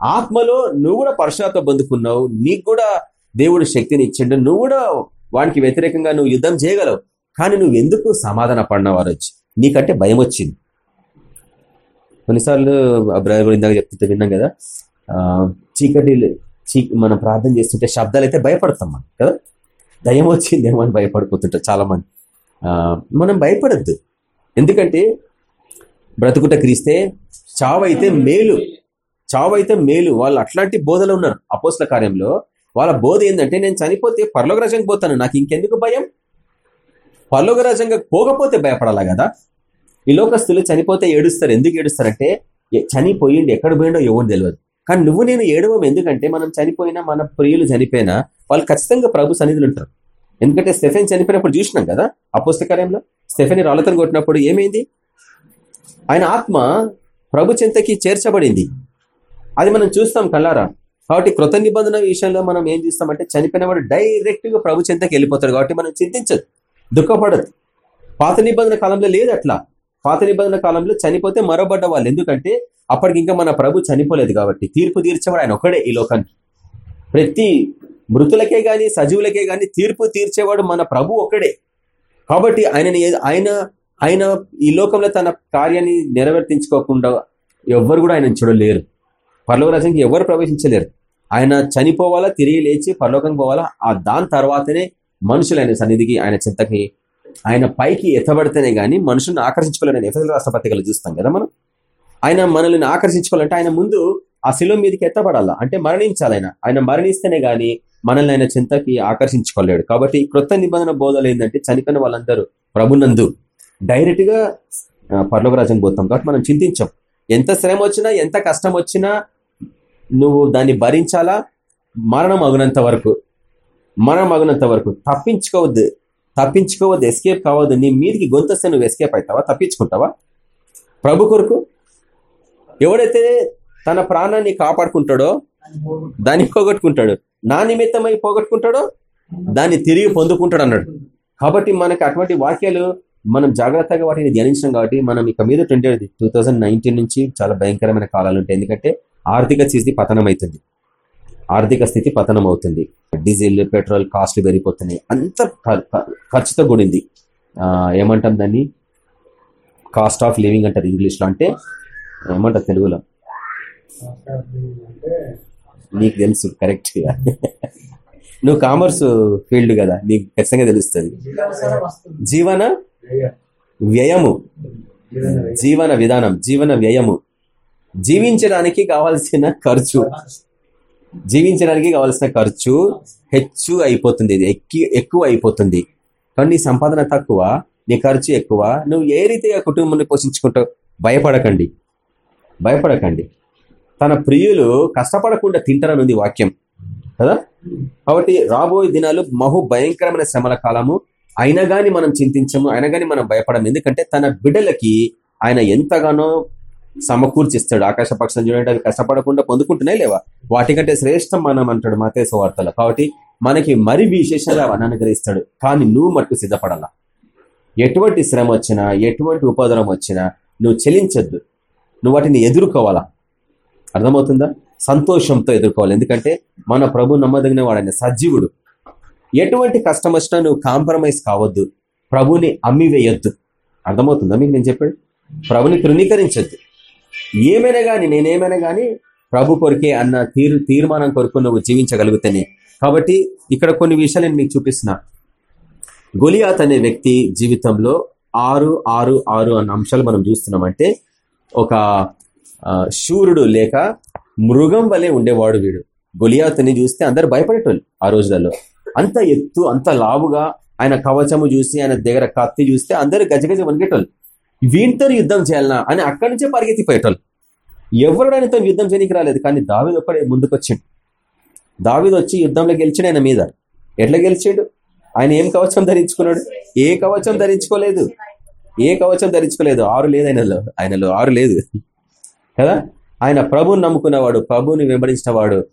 ఆత్మలో నువ్వు కూడా పరుషాత్వ పొందుకున్నావు నీకు కూడా దేవుడు శక్తిని ఇచ్చిండు. నువ్వు కూడా వానికి వ్యతిరేకంగా నువ్వు యుద్ధం చేయగలవు. కానీ నువ్వు ఎందుకు సమాధాన పడినవారు వచ్చి నీకంటే భయం వచ్చింది. కొన్నిసార్లు బ్రదర్ ఇందాక చెప్తుంటే విన్నాం కదా చీకటి చీ మనం ప్రార్థన చేస్తుంటే శబ్దాలు అయితే భయపడతాం మనం కదా? దయం వచ్చిందేమో అని భయపడిపోతుంటారు చాలా మంది మనం భయపడద్దు. ఎందుకంటే బ్రతుకుట క్రీస్తే చావైతే మేలు. చావైతే మేలు. వాళ్ళు అట్లాంటి బోధలు ఉన్నారు. అపోస్ల కార్యంలో వాళ్ళ బోధ ఏంటంటే నేను చనిపోతే పర్లోక రాజ్యంకి పోతాను. నాకు ఇంకెందుకు భయం? పర్లోక రాజ్యంగా పోకపోతే భయపడాలా కదా? ఈ లోకస్తులు చనిపోతే ఏడుస్తారు. ఎందుకు ఏడుస్తారంటే ఎ- చనిపోయిండు. ఎక్కడ పోయిండో ఎవరు తెలియదు కానీ నువ్వు నేను ఏడవం ఎందుకంటే మనం చనిపోయినా మన ప్రియులు చనిపోయినా వాళ్ళు ఖచ్చితంగా ప్రభు సన్నిధులు ఉంటారు. ఎందుకంటే స్టెఫెన్ చనిపోయినప్పుడు చూసినాం కదా అపుస్తకార్యంలో స్టెఫెన్ రాళ్ళతో కొట్టినప్పుడు ఏమైంది? ఆయన ఆత్మ ప్రభు చెంతకి చేర్చబడింది. అది మనం చూస్తాం కల్లారా కాబట్టి కృత నిబంధన విషయంలో మనం ఏం చూస్తామంటే చనిపోయినవాడు డైరెక్ట్గా ప్రభు చెంతకి వెళ్ళిపోతాడు కాబట్టి మనం చింతించదు దుఃఖపడదు. పాత నిబంధన కాలంలో లేదు అట్లా. పాత నిబంధన కాలంలో చనిపోతే మరోబడ్డ వాళ్ళు. ఎందుకంటే అప్పటికి ఇంకా మన ప్రభు చనిపోలేదు కాబట్టి తీర్పు తీర్చేవాడు ఆయన ఒక్కడే ఈ లోకానికి. ప్రతి మృతులకే గాని సజీవులకే గాని తీర్పు తీర్చేవాడు మన ప్రభు ఒక్కడే. కాబట్టి ఆయనని ఆయన ఆయన ఈ లోకంలో తన కార్యాన్ని నెరవేర్తించుకోకుండా ఎవ్వరు కూడా ఆయన చూడలేరు. పరలోక రాజ్యానికి ఎవరు ప్రవేశించలేరు. ఆయన చనిపోవాలా తిరిగి లేచి పరలోకం పోవాలా ఆ దాని తర్వాతనే మనుషులు ఆయన సన్నిధికి ఆయన చింతకి ఆయన పైకి ఎత్తబడితేనే కానీ మనుషులను ఆకర్షించుకోలేని ఎఫ్ఎల్ రాష్ట్ర చూస్తాం కదా మనం. ఆయన మనల్ని ఆకర్షించుకోవాలంటే ఆయన ముందు ఆ శిలో మీదకి ఎత్తబడాలా? అంటే మరణించాలి ఆయన. ఆయన మరణిస్తేనే గాని మనల్ని ఆయన చింతకి ఆకర్షించుకోలేడు. కాబట్టి క్రొత్త నిబంధన బోధలు ఏంటంటే చనిపోయిన వాళ్ళందరూ ప్రభునందు డైరెక్ట్గా ఆ, రాజ్యం పోతాం. కాబట్టి మనం చింతించాం. ఎంత శ్రమ వచ్చినా ఎంత కష్టం వచ్చినా నువ్వు దాన్ని భరించాలా? మరణం అగునంత వరకు మరణం అగునంత వరకు తప్పించుకోవద్దు. తప్పించుకోవద్దు ఎస్కేప్ కావద్దు. నీ మీదికి గొంతొస్తే నువ్వు ఎస్కేప్ అవుతావా? తప్పించుకుంటావా? ప్రభు కొరకు ఎవడైతే తన ప్రాణాన్ని కాపాడుకుంటాడో దాన్ని పోగొట్టుకుంటాడు. నా నిమిత్తమై పోగొట్టుకుంటాడో దాన్ని తిరిగి పొందుకుంటాడు అన్నాడు కాబట్టి మనకు అటువంటి వాక్యాలు మనం జాగ్రత్తగా వాటిని ధ్యానించడం కాబట్టి మనం ఇక మీద ట్వంటీ టూ నుంచి చాలా భయంకరమైన కాలాలు ఉంటాయి. ఎందుకంటే ఆర్థిక స్థితి పతనం అవుతుంది ఆర్థిక స్థితి పతనం అవుతుంది డీజిల్ పెట్రోల్ కాస్ట్లు పెరిగిపోతున్నాయి. అంత ఖర్చుతో కూడింది. ఏమంటాం దాన్ని? కాస్ట్ ఆఫ్ లివింగ్ అంటారు ఇంగ్లీష్లో అంటే ఏమంటారు తెలుగులో? నీకు తెలుసు కరెక్ట్గా. నువ్వు కామర్స్ ఫీల్డ్ కదా నీకు ఖచ్చితంగా తెలుస్తుంది. జీవన వ్యయము. జీవన విధానం జీవన వ్యయము. జీవించడానికి కావాల్సిన ఖర్చు. జీవించడానికి కావాల్సిన ఖర్చు హెచ్చు అయిపోతుంది. ఇది ఎక్కి ఎక్కువ అయిపోతుంది. కానీ నీ సంపాదన తక్కువ నీ ఖర్చు ఎక్కువ. నువ్వు ఏ రీతిగా కుటుంబాన్ని పోషించుకుంటావు భయపడకండి. భయపడకండి. తన ప్రియులు కష్టపడకుండా తింటారని ఉంది వాక్యం. కదా? కాబట్టి రాబోయే దినాలు బహు భయంకరమైన శ్రమల కాలము. అయినా కానీ మనం చింతించము అయినా కానీ మనం భయపడము. ఎందుకంటే తన బిడ్డలకి ఆయన ఎంతగానో సమకూర్చిస్తాడు. ఆకాశ పక్షం చూడండి అవి కష్టపడకుండా పొందుకుంటున్నాయి లేవా? వాటికంటే శ్రేష్టం మనం అంటాడు మాతేశ వార్తలు. కాబట్టి మనకి మరి విశేషంగా అవన్నీ అనుగ్రహిస్తాడు. కానీ నువ్వు మట్టుకు సిద్ధపడాలా. ఎటువంటి శ్రమ వచ్చినా ఎటువంటి ఉపద్రవం వచ్చినా నువ్వు చెలించద్దు. నువ్వు వాటిని ఎదుర్కోవాలా? అర్థమవుతుందా? సంతోషంతో ఎదుర్కోవాలి. ఎందుకంటే మన ప్రభు నమ్మదగిన వాడైన సజీవుడు. ఎటువంటి కష్టం వచ్చినా నువ్వు కాంప్రమైజ్ కావద్దు. ప్రభుని అమ్మివేయొద్దు. అర్థమవుతుందా మీకు నేను చెప్పాడు ప్రభుని తృణీకరించొద్దు. ఏమైనా కానీ నేనేమైనా కానీ ప్రభు కొరికే అన్న తీరు తీర్మానం కొరకు నువ్వు జీవించగలుగుతానే. కాబట్టి ఇక్కడ కొన్ని విషయాలు నేను మీకు చూపిస్తున్నా. గొలియాత్ అనే వ్యక్తి జీవితంలో ఆరు ఆరు ఆరు అన్న అంశాలు మనం చూస్తున్నామంటే ఒక శూరుడు లేక మృగం వలె ఉండేవాడు వీడు. గొలియాతుని చూస్తే అందరు భయపడేటోళ్ళు ఆ రోజులలో. అంత ఎత్తు అంత లావుగా ఆయన కవచము చూసి ఆయన దగ్గర కత్తి చూస్తే అందరు గజగజ వణికేటోళ్ళు. వీటితో యుద్ధం చేయాలనా అని అక్కడి నుంచే పరిగెత్తిపోయేటోళ్ళు. ఎవరు ఆయనతో యుద్ధం చేయడానికి రాలేదు కానీ దావిది ఒక్కడే ముందుకొచ్చిండు. దావిది వచ్చి యుద్ధంలో గెలిచాడు ఆయన మీద. ఎట్లా గెలిచాడు? ఆయన ఏం కవచం ధరించుకున్నాడు? ఏ కవచం ధరించుకోలేదు. ఏ కవచం ధరించుకోలేదు? ఆరు లేదు ఆయనలో. ఆయనలో ఆరు లేదు. కదా? ఆయన ప్రభుని నమ్ముకున్నవాడు ప్రభుని వెంబడించిన వాడు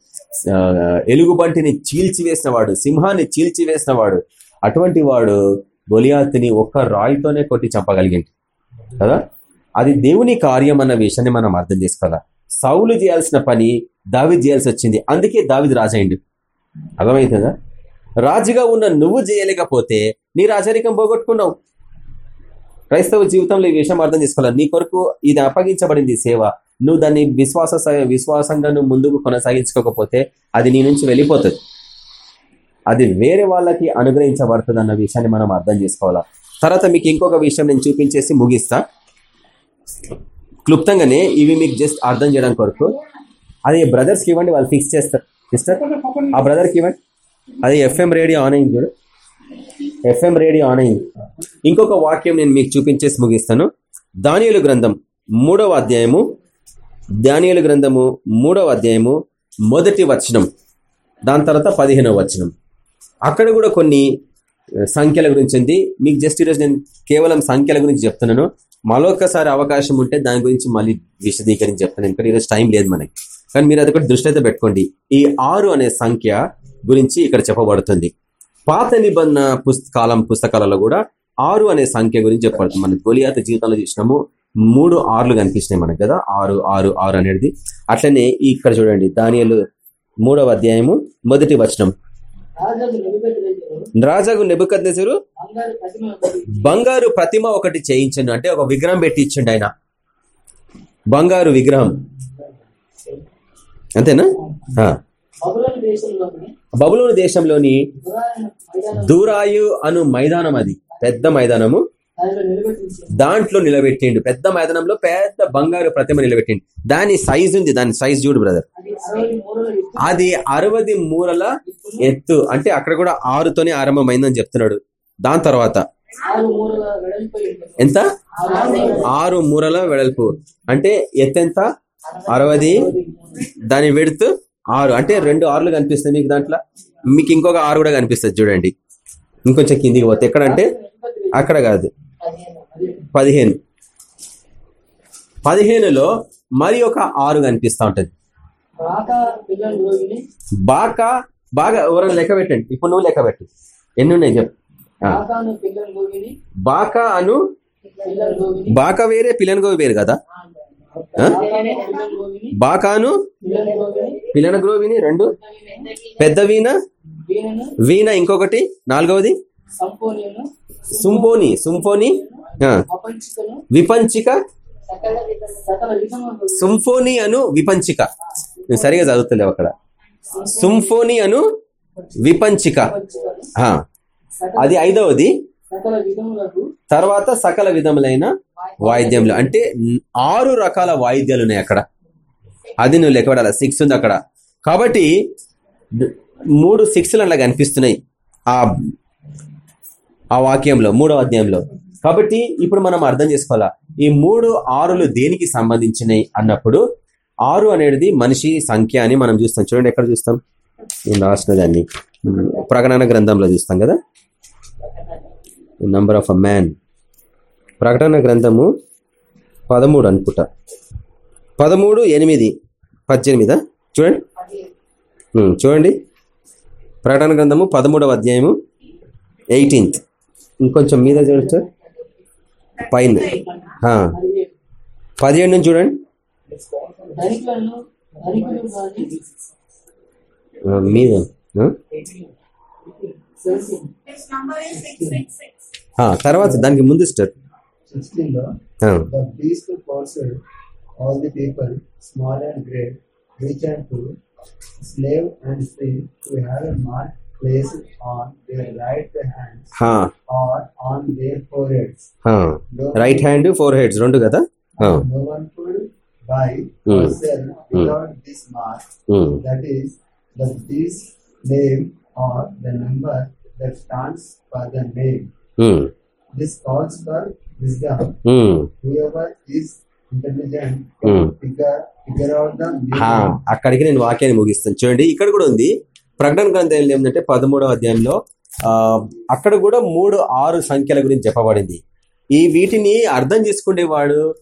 ఎలుగుబంటిని చీల్చి వేసినవాడు సింహాన్ని చీల్చి వేసినవాడు అటువంటి వాడు గొలియాతిని ఒక్క రాయితోనే కొట్టి చంపగలిగింది కదా? అది దేవుని కార్యం అన్న విషయాన్ని మనం అర్థం చేసుకోవాలా? సౌలు చేయాల్సిన పని దావిద్ చేయాల్సి వచ్చింది. అందుకే దావిద్ రాజైండు అర్థమవుతుందా రాజుగా ఉన్న నువ్వు చేయలేకపోతే నీ రాజరికం పోగొట్టుకున్నావు. క్రైస్తవ జీవితంలో ఈ విషయం అర్థం చేసుకోవాలి? నీ కొరకు ఇది అప్పగించబడింది సేవ. నువ్వు దాన్ని విశ్వాస విశ్వాసంగా నువ్వు ముందుకు కొనసాగించుకోకపోతే అది నీ నుంచి వెళ్ళిపోతుంది. అది వేరే వాళ్ళకి అనుగ్రహించబడుతుంది అన్న విషయాన్ని మనం అర్థం చేసుకోవాలా? తర్వాత మీకు ఇంకొక విషయం నేను చూపించేసి ముగిస్తా. క్లుప్తంగానే ఇవి మీకు జస్ట్ అర్థం చేయడానికి కొరకు. అది బ్రదర్స్కి ఇవ్వండి వాళ్ళు ఫిక్స్ చేస్తారు. సిస్టర్ ఆ బ్రదర్కి ఇవ్వండి. అది ఎఫ్ఎం రేడియో ఆన్ అయింది చూడు. ఎఫ్ఎం రేడియో ఆన్ అయింది. ఇంకొక వాక్యం నేను మీకు చూపించేసి ముగిస్తాను. దానియులు గ్రంథం మూడవ అధ్యాయము దానియులు గ్రంథము మూడవ అధ్యాయము మొదటి వచనం. దాని తర్వాత పదిహేనవ వచనం. అక్కడ కూడా కొన్ని సంఖ్యల గురించి ఉంది. మీకు జస్ట్ ఈరోజు నేను కేవలం సంఖ్యల గురించి చెప్తున్నాను. మరొకసారి అవకాశం ఉంటే దాని గురించి మళ్ళీ విశదీకరించి చెప్తాను. ఎందుకంటే ఈరోజు టైం లేదు మనకి. కానీ మీరు అది కూడా దృష్టి అయితే పెట్టుకోండి. ఈ ఆరు అనే సంఖ్య గురించి ఇక్కడ చెప్పబడుతుంది. పాత నిబంధన పుస్త కాలం పుస్తకాలలో కూడా ఆరు అనే సంఖ్య గురించి చెప్పబడుతుంది. మన గొలియాత జీవితంలో చూసినాము. మూడు ఆరులు కనిపిస్తున్నాయి మనకు కదా. ఆరు ఆరు ఆరు అనేది. అట్లనే ఇక్కడ చూడండి దానియలు మూడవ అధ్యాయము మొదటి వచనం. రాజాకు నెబుకద్నెసరు బంగారు ప్రతిమ ఒకటి బంగారు ప్రతిమ ఒకటి చేయించండు. అంటే ఒక విగ్రహం పెట్టి ఇచ్చిండు ఆయన. బంగారు విగ్రహం. అంతేనా? బబులోని దేశంలోని దూరాయు అను మైదానం అది. పెద్ద మైదానము. దాంట్లో నిలబెట్టిండు. పెద్ద మైదానంలో పెద్ద బంగారు ప్రతిమ నిలబెట్టిండు. దాని సైజ్ ఉంది. దాని సైజ్ చూడు బ్రదర్ అది అరవది మూరల ఎత్తు. అంటే అక్కడ కూడా ఆరుతోనే ఆరంభమైందని చెప్తున్నాడు. దాని తర్వాత ఎంత? ఆరు మూరల. వెడల్పు. అంటే ఎత్తు ఎంత? అరవది. దాని వెడుతు ఆరు. అంటే రెండు ఆరులు కనిపిస్తాయి మీకు దాంట్లో? మీకు ఇంకొక ఆరు కూడా కనిపిస్తుంది చూడండి. ఇంకొంచెం కిందికి పోతే ఎక్కడంటే అక్కడ కాదు. పదిహేను. పదిహేనులో మరి ఒక ఆరు కనిపిస్తా ఉంటది. రోగిని బాగా ఎవరైనా లెక్క పెట్టండి. ఇప్పుడు నువ్వు లెక్క పెట్టు. ఎన్ని ఉన్నాయి చెప్పు. బాకా అను బాకా వేరే పిల్లనగో వేరు కదా. బాకాను పిల్లలు రోగిని పిల్లనగ్రోవిని రెండు. పెద్ద వీణ వీణ ఇంకొకటి నాలుగవది. సుంపోని సుంపోని విపంచిక? సుంఫోని అను విపంచిక. నువ్వు సరిగా చదువుతలేవు అక్కడ. సుంఫోని అను విపంచిక. అది ఐదవది. తర్వాత సకల విధములైన వాయిద్యములు. అంటే ఆరు రకాల వాయిద్యాలు ఉన్నాయి అక్కడ. అది నువ్వు లెక్కబడాల సిక్స్ ఉంది అక్కడ. కాబట్టి మూడు సిక్స్లు అట్లా కనిపిస్తున్నాయి. ఆ ఆ వాక్యంలో మూడవ అధ్యాయంలో. కాబట్టి ఇప్పుడు మనం అర్థం చేసుకోవాలా ఈ మూడు ఆరులు దేనికి సంబంధించినవి అన్నప్పుడు ఆరు అనేది మనిషి సంఖ్య అని మనం చూస్తాం. చూడండి ఎక్కడ చూస్తాం? నేను రాసిన దాన్ని ప్రకటన గ్రంథంలో చూస్తాం కదా? నంబర్ ఆఫ్ అ మ్యాన్ ప్రకటన గ్రంథము పదమూడు అనుకుంటా. పదమూడు ఎనిమిది పద్దెనిమిదా? చూడండి. చూడండి. ప్రకటన గ్రంథము పదమూడవ అధ్యాయము ఎయిటీన్త్. ఇంకొంచెం మీద చూడండి సార్ పైన పదిహేడు నుంచి చూడండి మీద ఆ? His number is 666. ఆ, తర్వాత దానికి ముందు స్టార్ 16 లో ఆ, the beast forced all the people, small and great, rich and poor, slave and free, to have a mark place on right foreheads right hand foreheads రెండు కదా? By this name or the number that for name this అక్కడికి నేను వాక్యాన్ని ముగిస్తాను. చూడండి ఇక్కడ కూడా ఉంది. ప్రకటన గ్రంథం ఏంటంటే పదమూడవ అధ్యాయంలో అక్కడ కూడా మూడు ఆరు సంఖ్యల గురించి చెప్పబడింది. ఈ వీటిని అర్థం చేసుకునేవాడు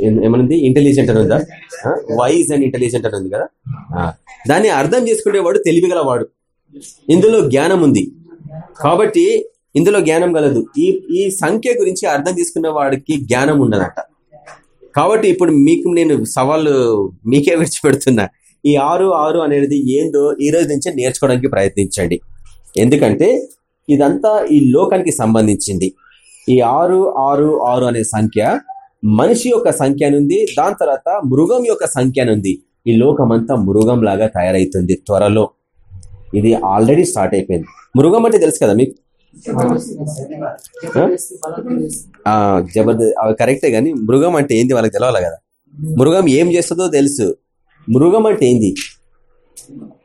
ఏమనుంది? ఇంటెలిజెంట్ అని ఉందా? వైజ్ అండ్ ఇంటెలిజెంట్ అని ఉంది కదా? దాన్ని అర్థం చేసుకునేవాడు తెలివిగలవాడు. ఇందులో జ్ఞానం ఉంది. కాబట్టి ఇందులో జ్ఞానం కలదు ఈ ఈ సంఖ్య గురించి అర్థం చేసుకున్న వాడికి జ్ఞానం ఉండదట. కాబట్టి ఇప్పుడు మీకు నేను సవాళ్ళు మీకే విడిచిపెడుతున్నా. ఈ ఆరు ఆరు అనేది ఏందో ఈ రోజు నుంచే నేర్చుకోవడానికి ప్రయత్నించండి. ఎందుకంటే ఇదంతా ఈ లోకానికి సంబంధించింది. ఈ ఆరు ఆరు ఆరు అనే సంఖ్య మనిషి యొక్క సంఖ్య నుండి దాని తర్వాత మృగం యొక్క సంఖ్య నుండి ఈ లోకమంతా మృగం లాగా తయారైతుంది త్వరలో. ఇది ఆల్రెడీ స్టార్ట్ అయిపోయింది. మృగం అంటే తెలుసు కదా మీకు? జబర్దస్త్ ఆ జబర్దస్త్ అవి కరెక్టే కానీ మృగం అంటే ఏంది వాళ్ళకి తెలవాలి కదా? మృగం ఏం చేస్తుందో తెలుసు. మృగం అంటే ఏంది?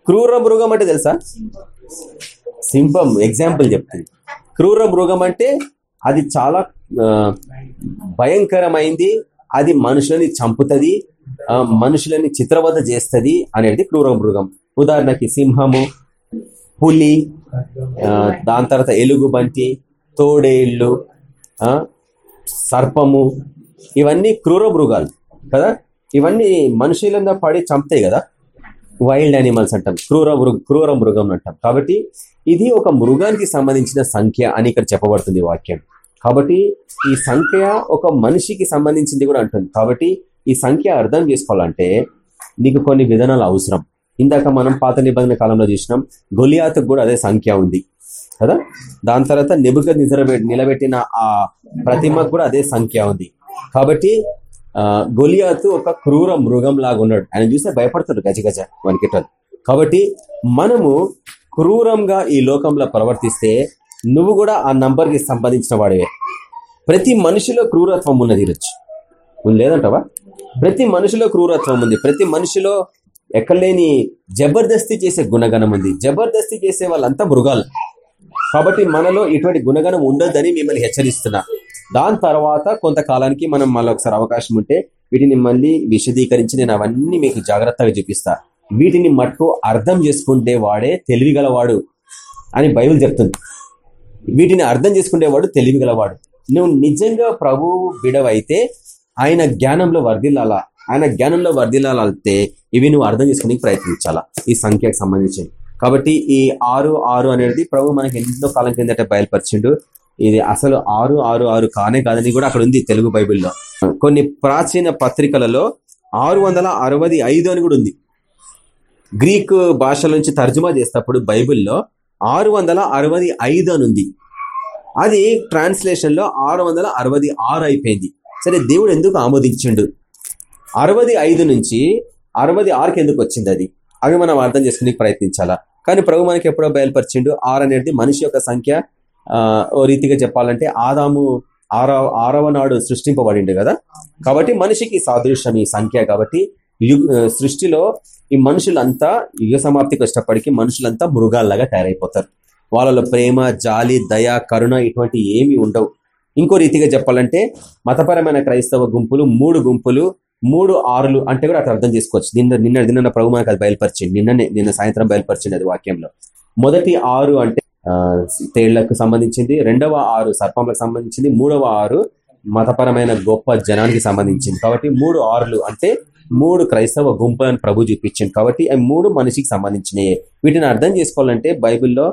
క్రూర మృగం అంటే తెలుసా? సింహం ఎగ్జాంపుల్ చెప్తుంది క్రూర మృగం అంటే అది చాలా భయంకరమైంది అది మనుషులని చంపుతుంది మనుషులని చిత్రవద చేస్తుంది అనేది క్రూర మృగం. ఉదాహరణకి సింహము పులి దాని తర్వాత ఎలుగుబంటి తోడేళ్ళు సర్పము ఇవన్నీ క్రూర మృగాలు కదా? ఇవన్నీ మనుషులందా పడి చంపుతాయి కదా. వైల్డ్ యానిమల్స్ అంటాం. క్రూర మృగ క్రూర మృగం అంటాం. కాబట్టి ఇది ఒక మృగానికి సంబంధించిన సంఖ్య అని ఇక్కడ చెప్పబడుతుంది వాక్యం. కాబట్టి ఈ సంఖ్య ఒక మనిషికి సంబంధించింది కూడా అంటుంది. కాబట్టి ఈ సంఖ్య అర్థం చేసుకోవాలంటే నీకు కొన్ని విధానాలు అవసరం. ఇందాక మనం పాత నిబంధన కాలంలో చూసినాం గొలియాతకు కూడా అదే సంఖ్య ఉంది. కదా? దాని తర్వాత నెబుక నిలబెట్టిన ఆ ప్రతిమకు కూడా అదే సంఖ్య ఉంది. కాబట్టి గొలియాతు ఒక క్రూర మృగం లాగా ఉన్నాడు ఆయన చూస్తే భయపడతాడు గజ గజ వనికిటాడు కాబట్టి మనము క్రూరంగా ఈ లోకంలో ప్రవర్తిస్తే నువ్వు కూడా ఆ నంబర్కి సంబంధించిన వాడివే. ప్రతి మనిషిలో క్రూరత్వం ఉన్నది ఈరోజు. లేదంటవా లేదంటావా? ప్రతి మనిషిలో క్రూరత్వం ఉంది. ప్రతి మనిషిలో ఎక్కడలేని జబర్దస్తి చేసే గుణగణం ఉంది. జబర్దస్తి చేసే వాళ్ళంతా మృగాలు. కాబట్టి మనలో ఇటువంటి గుణగణం ఉండొద్దని మిమ్మల్ని హెచ్చరిస్తున్నా. దాని తర్వాత కొంతకాలానికి మనం మళ్ళీ ఒకసారి అవకాశం ఉంటే వీటిని మళ్ళీ విశదీకరించి నేను అవన్నీ మీకు జాగ్రత్తగా చూపిస్తా. వీటిని మట్టుకు అర్థం చేసుకుంటే వాడే తెలివిగలవాడు అని బైబిల్ చెప్తుంది. వీటిని అర్థం చేసుకునేవాడు తెలివిగలవాడు. నువ్వు నిజంగా ప్రభువు విడవైతే ఆయన జ్ఞానంలో వర్ధిల్లాలా? ఆయన జ్ఞానంలో వర్ధిల్లాలంటే ఇవి నువ్వు అర్థం చేసుకునే ప్రయత్నించాలా? ఈ సంఖ్యకు సంబంధించి కాబట్టి ఈ ఆరు ఆరు అనేది ప్రభు మనకి ఎంతో కాలం కిందట బయలుపరిచిండు. ఇది అసలు ఆరు ఆరు ఆరు కానే కాదని కూడా అక్కడ ఉంది తెలుగు బైబిల్లో. కొన్ని ప్రాచీన పత్రికలలో ఆరు వందల అరవై ఐదు అని కూడా ఉంది. గ్రీక్ భాష నుంచి తర్జుమా చేసేటప్పుడు బైబిల్లో ఆరు వందల అరవై ఐదు అని ఉంది. అది ట్రాన్స్లేషన్లో ఆరు వందల అరవై ఆరు అయిపోయింది. సరే దేవుడు ఎందుకు ఆమోదించిండు? అరవై ఐదు నుంచి అరవై ఆరుకి ఎందుకు వచ్చింది అది? అవి మనం అర్థం చేసుకునే ప్రయత్నించాలా? కానీ ప్రభు మనకి ఎప్పుడో బయలుపరిచిండు ఆరు అనేది మనిషి యొక్క సంఖ్య ఓ రీతిగా చెప్పాలంటే ఆదాము ఆరవ ఆరవ నాడు సృష్టింపబడిండు కదా? కాబట్టి మనిషికి సాదృశ్యం ఈ సంఖ్య కాబట్టి సృష్టిలో ఈ మనుషులంతా యుగ సమాప్తికి వచ్చేటప్పటికి మనుషులంతా మృగాల్లాగా తయారైపోతారు. వాళ్ళలో ప్రేమ జాలి దయ కరుణ ఇటువంటి ఏమీ ఉండవు. ఇంకో రీతిగా చెప్పాలంటే మతపరమైన క్రైస్తవ గుంపులు మూడు గుంపులు మూడు ఆరులు అంటే కూడా అట్లా అర్థం చేసుకోవచ్చు. నిన్న నిన్న నిన్న ప్రభు మనకు అది బయలుపరిచింది. నిన్ననే నిన్న సాయంత్రం బయలుపరిచింది అది వాక్యంలో. మొదటి ఆరు అంటే తేళ్ళకు సంబంధించింది రెండవ ఆరు సర్పంలకు సంబంధించింది మూడవ ఆరు మతపరమైన గొప్ప జనానికి సంబంధించింది. కాబట్టి మూడు ఆరులు అంటే మూడు క్రైస్తవ గుంపులను ప్రభు చూపించింది కాబట్టి అవి మూడు మనిషికి సంబంధించినవి వీటిని అర్థం చేసుకోవాలంటే బైబిల్లో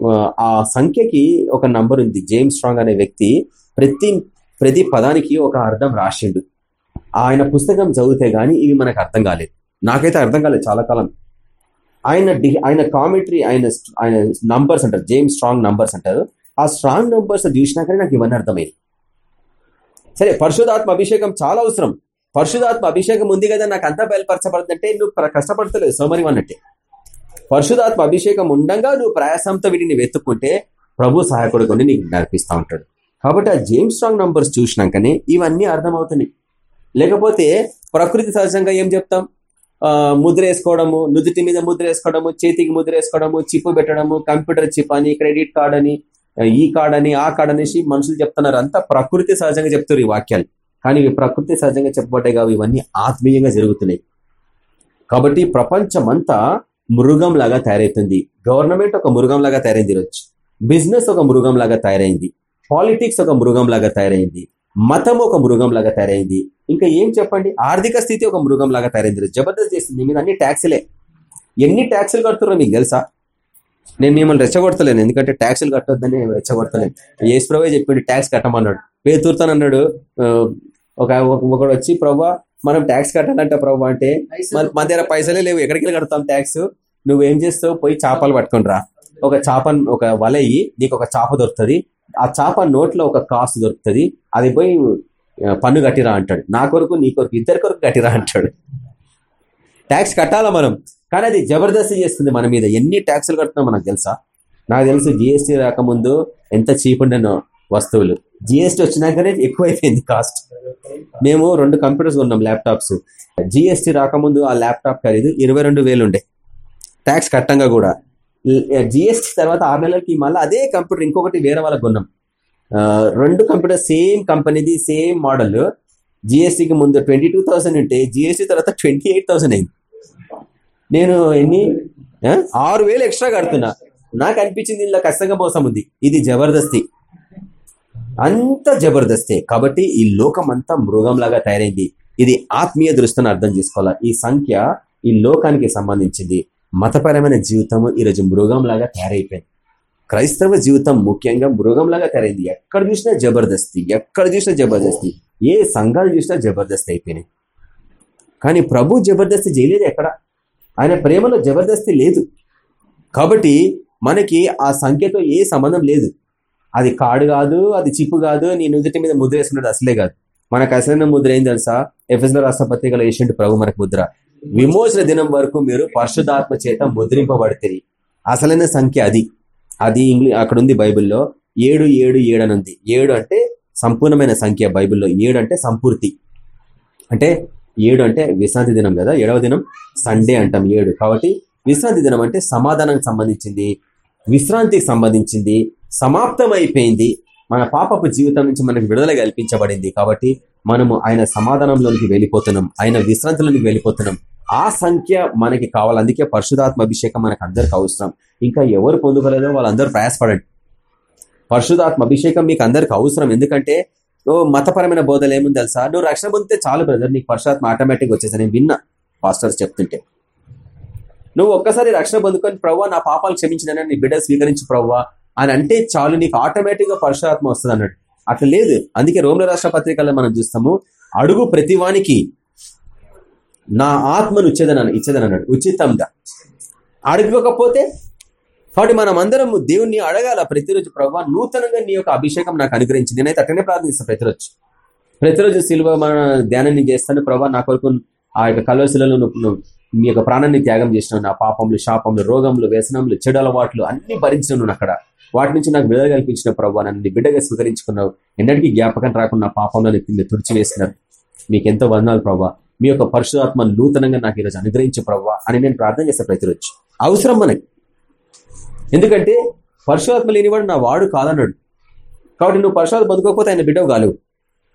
ఆ, ఆ సంఖ్యకి ఒక నంబర్ ఉంది. జేమ్స్ స్ట్రాంగ్ అనే వ్యక్తి ప్రతి ప్రతి పదానికి ఒక అర్థం రాసిండు. ఆయన పుస్తకం చదివితే గానీ ఇవి మనకు అర్థం కాలేదు. నాకైతే అర్థం కాలేదు చాలా కాలం. ఆయన ఆయన కామెంటరీ ఆయన ఆయన నంబర్స్ అంటారు. జేమ్స్ స్ట్రాంగ్ నంబర్స్ అంటారు. ఆ స్ట్రాంగ్ నంబర్స్ చూసినాకనే నాకు ఇవన్నీ అర్థమైంది. సరే పరిశుధాత్మ అభిషేకం చాలా అవసరం. పరిశుధాత్మ అభిషేకం ఉంది కదా నాకు అంతా బయలుపరచబడుతుందంటే నువ్వు కష్టపడతలేదు. సోమరి అన్నట్టే పరిశుధాత్మ అభిషేకం ఉండగా నువ్వు ప్రయాసంతో వీటిని వెతుక్కుంటే ప్రభు సహాయకుడుకొని నీకు నడిపిస్తా ఉంటాడు. కాబట్టి ఆ జేమ్స్ స్ట్రాంగ్ నంబర్స్ చూసినాకనే ఇవన్నీ అర్థమవుతున్నాయి. లేకపోతే ప్రకృతి సహజంగా ఏం చెప్తాం? ముద్ర వేసుకోవడము నుదుటి మీద ముద్ర వేసుకోవడము చేతికి ముద్ర వేసుకోవడము చిప్పు పెట్టడము కంప్యూటర్ చిప్ అని క్రెడిట్ కార్డ్ అని ఈ కార్డ్ అని ఆ కార్డ్ అనేసి మనుషులు చెప్తున్నారు. అంతా ప్రకృతి సహజంగా చెప్తారు ఈ వాక్యాలు. కానీ ఇవి ప్రకృతి సహజంగా చెప్పబడ్డాయి కావు. ఇవన్నీ ఆత్మీయంగా జరుగుతున్నాయి. కాబట్టి ప్రపంచమంతా మృగంలాగా తయారైతుంది గవర్నమెంట్ ఒక మృగంలాగా తయారైంది ఈరోజు. బిజినెస్ ఒక మృగంలాగా తయారైంది. పాలిటిక్స్ ఒక మృగంలాగా తయారైంది. మతం ఒక మృగంలాగా తయారైంది. ఇంకా ఏం చెప్పండి? ఆర్థిక స్థితి ఒక మృగంలాగా తయారైంది. జబర్దస్త్ చేస్తుంది మీ మీద అన్ని ట్యాక్సులే. ఎన్ని ట్యాక్సులు కడుతున్నారో మీకు తెలుసా? నేను మిమ్మల్ని రెచ్చగొడతలేను. ఎందుకంటే ట్యాక్సులు కట్టొద్దని రెచ్చగొడతలేను. ఏసుప్రభే చెప్పిండు ట్యాక్స్ కట్టమన్నాడు. పేతుర్తానన్నాడు ఒక ఒకడు వచ్చి ప్రభా మనం ట్యాక్స్ కట్టాలంట ప్రభా అంటే మన దగ్గర పైసలే లేవు. ఎక్కడికి వెళ్ళి కడతాం ట్యాక్స్? నువ్వేం చేస్తావు? పోయి చేపలు పట్టుకొని రా. ఒక చేప ఒక వల ఇయ్యి నీకు ఒక చేప దొరుకుతుంది. ఆ చేప నోట్లో ఒక కాసు దొరుకుతుంది. అది పోయి పన్ను కట్టిరా అంటాడు. నా కొరకు నీ కొరకు ఇద్దరి కొరకు కట్టిరా అంటాడు. ట్యాక్స్ కట్టాలా మనం? కానీ అది జబర్దస్తి చేస్తుంది మన మీద. ఎన్ని ట్యాక్సులు కడుతున్నాం మనకు తెలుసా? నాకు తెలుసు జిఎస్టీ రాకముందు ఎంత చీప్ ఉండేనో వస్తువులు. జిఎస్టీ వచ్చినాకనే ఎక్కువైపోయింది కాస్ట్ మేము రెండు కంప్యూటర్స్ కొన్నాం ల్యాప్టాప్స్ జిఎస్టీ రాకముందు ఆ ల్యాప్టాప్ ఖరీదు ఇరవై రెండు వేలు ఉండే. ట్యాక్స్ కట్టంగా కూడా. జిఎస్టీ తర్వాత ఆరు నెలలకి మళ్ళీ అదే కంప్యూటర్ ఇంకొకటి వేరే వాళ్ళకి కొన్నాం. రెండు కంప్యూటర్ సేమ్ కంపెనీది సేమ్ మోడల్ జిఎస్టీకి ముందు ట్వంటీ టూ థౌసండ్ ఉంటే జిఎస్టీ తర్వాత ట్వంటీ ఎయిట్ థౌసండ్ అయింది. నేను ఎన్ని? ఆరు వేలు ఎక్స్ట్రా కడుతున్నా. నాకు అనిపించింది ఇలా ఖచ్చితంగా మోసం ఉంది. ఇది జబర్దస్తి. అంత జబర్దస్తే. కాబట్టి ఈ లోకం అంతా మృగంలాగా తయారైంది. ఇది ఆత్మీయ దృష్టిని అర్థం చేసుకోవాలి? ఈ సంఖ్య ఈ లోకానికి సంబంధించింది. మతపరమైన జీవితం ఈరోజు మృగంలాగా తయారైపోయింది. క్రైస్తవ జీవితం ముఖ్యంగా మృగంలాగా తయారైంది. ఎక్కడ చూసినా జబర్దస్తి ఎక్కడ చూసినా జబర్దస్తి ఏ సంఘాలు చూసినా జబర్దస్తి అయిపోయినాయి. కానీ ప్రభు జబర్దస్తి చేయలేదు ఎక్కడ? ఆయన ప్రేమలో జబర్దస్తి లేదు. కాబట్టి మనకి ఆ సంఖ్యతో ఏ సంబంధం లేదు. అది కాడు కాదు అది చిప్పు కాదు నీ నుదుటి మీద ముద్ర వేసుకున్నది అసలే కాదు. మనకు అసలైన ముద్ర ఏం తెలుసా? ఎఫ్ఎస్ఎల్ రాష్ట్ర పత్రికలో ఏషియంట్ ప్రభు మనకు ముద్ర. విమోచన దినం వరకు మీరు పరిశుధాత్మ చేత ముద్రింపబడితే అసలైన సంఖ్య అది. అది ఇంగ్లీ అక్కడ ఉంది బైబిల్లో ఏడు ఏడు ఏడు అని ఉంది. ఏడు అంటే సంపూర్ణమైన సంఖ్య బైబిల్లో. ఏడు అంటే సంపూర్తి. అంటే ఏడు అంటే విశ్రాంతి దినం కదా? ఏడవ దినం సండే అంటాం ఏడు. కాబట్టి విశ్రాంతి దినం అంటే సమాధానానికి సంబంధించింది విశ్రాంతికి సంబంధించింది సమాప్తం అయిపోయింది మన పాపపు జీవితం నుంచి మనకు విడుదల కల్పించబడింది. కాబట్టి మనము ఆయన సమాధానంలోనికి వెళ్ళిపోతున్నాం. ఆయన విశ్రాంతిలోనికి వెళ్ళిపోతున్నాం. ఆ సంఖ్య మనకి కావాలి. అందుకే పరిశుధాత్మ అభిషేకం మనకు అందరికి అవసరం. ఇంకా ఎవరు పొందుకోలేదో వాళ్ళందరూ ప్రయాసపడండి. పరిశుధాత్మ అభిషేకం మీకు అందరికి అవసరం. ఎందుకంటే ఓ మతపరమైన బోధలు ఏముంది తెలుసా? నువ్వు రక్షణ పొందితే చాలు బ్రదర్. నీకు పరిశుధాత్మ ఆటోమేటిక్ వచ్చేసి నేను విన్నా పాస్టర్స్ చెప్తుంటే. నువ్వు ఒక్కసారి రక్షణ పొందుకొని ప్రవ్వా నా పాపాలు క్షమించిన నీ బిడ్డ స్వీకరించి ప్రవ్వా అని అంటే చాలు. నీకు ఆటోమేటిక్గా పరిశుధాత్మ వస్తుంది అన్నట్టు అట్లా లేదు. అందుకే రోమిల రాష్ట్ర పత్రికల్లో మనం చూస్తాము అడుగు ప్రతివానికి నా ఆత్మను ఇచ్చేదని ఇచ్చేదని అన్నాడు ఉచితంగా. అడగకపోతే కాబట్టి మనం అందరం దేవుణ్ణి అడగాల ప్రతిరోజు ప్రభావ నూతనంగా నీ యొక్క అభిషేకం నాకు అనుగ్రహించి. నేనైతే అట్టనే ప్రార్థిస్తాను ప్రతిరోజు. ప్రతిరోజు సిలువ మన ధ్యానాన్ని చేస్తాను ప్రభావ నా కొరకు ఆ యొక్క కలవశిలలో నువ్వు నీ యొక్క ప్రాణాన్ని త్యాగం చేసినావు. నా పాపములు శాపములు రోగములు వ్యసనములు చెడు అలవాట్లు అన్ని భరించినావు అక్కడ. వాటి నుంచి నాకు విడుదల కల్పించిన ప్రభావ నన్ను బిడ్డగా స్వీకరించుకున్నావు. ఎన్నటికీ జ్ఞాపకం రాకుండా నా పాపంలో తుడిచి వేసినారు మీకు ఎంతో వందనాలు ప్రభావ మీ యొక్క పరిశుధాత్మ నూతనంగా నాకు ఈరోజు అనుగ్రహించే ప్రవ్వా అని నేను ప్రార్థన చేస్తాను ప్రతిరోజు. అవసరం మనకి. ఎందుకంటే పరిశుధాత్మ లేనివాడు నా వాడు కాదన్నాడు. కాబట్టి నువ్వు పరిశుధాత్మ బతుకోకపోతే ఆయన బిడ్డవు కాలేవు.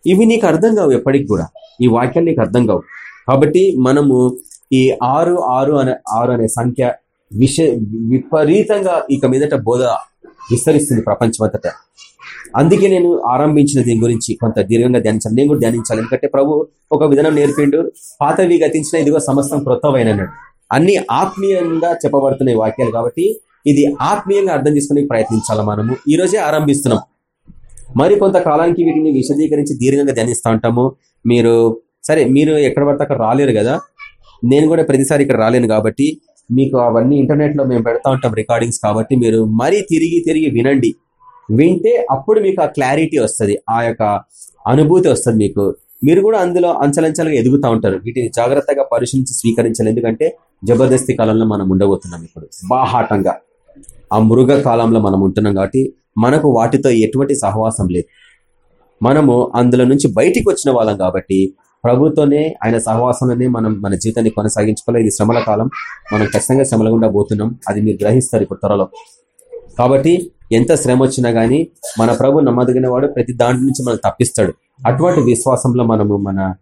ఇవి నీకు అర్థం కావు ఎప్పటికి కూడా. ఈ వాక్యాలు నీకు అర్థం కావు. కాబట్టి మనము ఈ ఆరు ఆరు అనే ఆరు అనే సంఖ్య విష విపరీతంగా ఇక మీదట బోధ విస్తరిస్తుంది ప్రపంచమంతటా. అందుకే నేను ఆరంభించిన దీని గురించి కొంత దీర్ఘంగా ధ్యానించాలి. నేను కూడా ధ్యానించాలి. ఎందుకంటే ప్రభు ఒక విధానం నేర్పిండు. పాతవి గతించిన ఇదిగో సమస్తం క్రొత్తవైన అన్ని ఆత్మీయంగా చెప్పబడుతున్న వాక్యాలు కాబట్టి ఇది ఆత్మీయంగా అర్థం చేసుకునే ప్రయత్నించాలి మనము? ఈ రోజే ఆరంభిస్తున్నాం. మరి కొంతకాలానికి వీటిని విశదీకరించి దీర్ఘంగా ధ్యానిస్తూ ఉంటాము. మీరు సరే మీరు ఎక్కడ పడితే అక్కడ రాలేరు కదా? నేను కూడా ప్రతిసారి ఇక్కడ రాలేను కాబట్టి మీకు అవన్నీ ఇంటర్నెట్లో మేము పెడతా ఉంటాం రికార్డింగ్స్ కాబట్టి మీరు మరీ తిరిగి తిరిగి వినండి. వింటే అప్పుడు మీకు ఆ క్లారిటీ వస్తుంది ఆ యొక్క అనుభూతి వస్తుంది మీకు. మీరు కూడా అందులో అంచలంచలుగా ఎదుగుతూ ఉంటారు. వీటిని జాగ్రత్తగా పరిశీలించి స్వీకరించాలి. ఎందుకంటే జబర్దస్తి కాలంలో మనం ఉండబోతున్నాం ఇప్పుడు. బాహాటంగా. ఆ మృగ కాలంలో మనం ఉంటున్నాం కాబట్టి మనకు వాటితో ఎటువంటి సహవాసం లేదు. మనము అందులో నుంచి బయటికి వచ్చిన వాళ్ళం కాబట్టి ప్రభుత్వనే ఆయన సహవాసంలోనే మనం మన జీవితాన్ని కొనసాగించుకోవాలి. ఇది శ్రమల కాలం. మనం ఖచ్చితంగా శ్రమల గుండా పోతున్నాం. అది మీరు గ్రహిస్తారు ఇప్పుడు త్వరలో. కాబట్టి ఎంత శ్రమ వచ్చినా గానీ మన ప్రభు నమ్మదగిన వాడు ప్రతి దాంట్లో నుంచి మనం తప్పిస్తాడు. అటువంటి విశ్వాసంలో మనము మన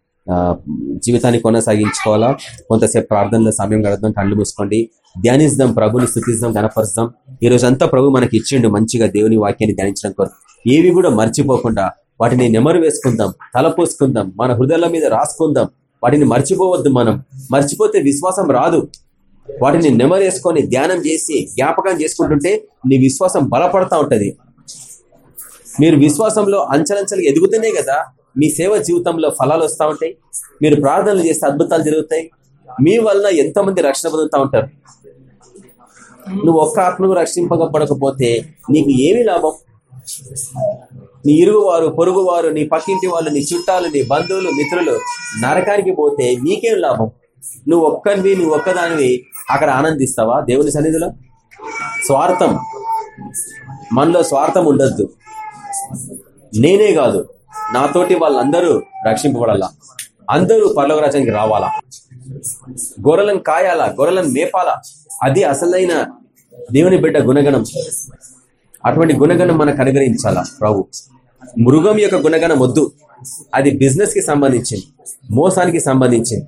జీవితాన్ని కొనసాగించుకోవాలా? కొంతసేపు ప్రార్థనలో సమయం గడదాం కళ్ళు మూసుకోండి. ధ్యానిస్తాం ప్రభుని స్థుతిస్తాం గణపరుస్తాం ఈ అంతా ప్రభు మనకి ఇచ్చిండు మంచిగా దేవుని వాక్యాన్ని ధ్యానించడం కొరకు. ఏవి కూడా మర్చిపోకుండా వాటిని నెమరు వేసుకుందాం తలపోసుకుందాం మన హృదయాల మీద రాసుకుందాం. వాటిని మర్చిపోవద్దు మనం. మర్చిపోతే విశ్వాసం రాదు. వాటిని నెమరేసుకొని ధ్యానం చేసి జ్ఞాపకం చేసుకుంటుంటే నీ విశ్వాసం బలపడతా ఉంటది. మీరు విశ్వాసంలో అంచలంచలు ఎదుగుతూనే కదా మీ సేవ జీవితంలో ఫలాలు వస్తూ ఉంటాయి. మీరు ప్రార్థనలు చేస్తే అద్భుతాలు జరుగుతాయి. మీ వలన ఎంతమంది రక్షణ పొందుతూ ఉంటారు? నువ్వు ఒక్క ఆత్మకు రక్షింపకపోతే నీకు ఏమి లాభం? నీ ఇరుగువారు పొరుగువారు నీ పక్కింటి వాళ్ళు నీ చుట్టాలు నీ బంధువులు మిత్రులు నరకానికి పోతే నీకేం లాభం? నువ్వు ఒక్కనివి నువ్వు ఒక్కదానివి అక్కడ ఆనందిస్తావా దేవుని సన్నిధిలో? స్వార్థం. మనలో స్వార్థం ఉండొద్దు. నేనే కాదు. నాతోటి వాళ్ళందరూ రక్షింపబడాలా? అందరూ పర్లోకరాజ్యానికి రావాలా? గొర్రెలను కాయాలా? గొర్రెలను మేపాలా? అది అసలైన దేవుని బిడ్డ గుణగణం. అటువంటి గుణగణం మనకు అనుగ్రహించాలా? ప్రభు. మృగం యొక్క గుణగణం వద్దు. అది బిజినెస్కి సంబంధించింది మోసానికి సంబంధించింది.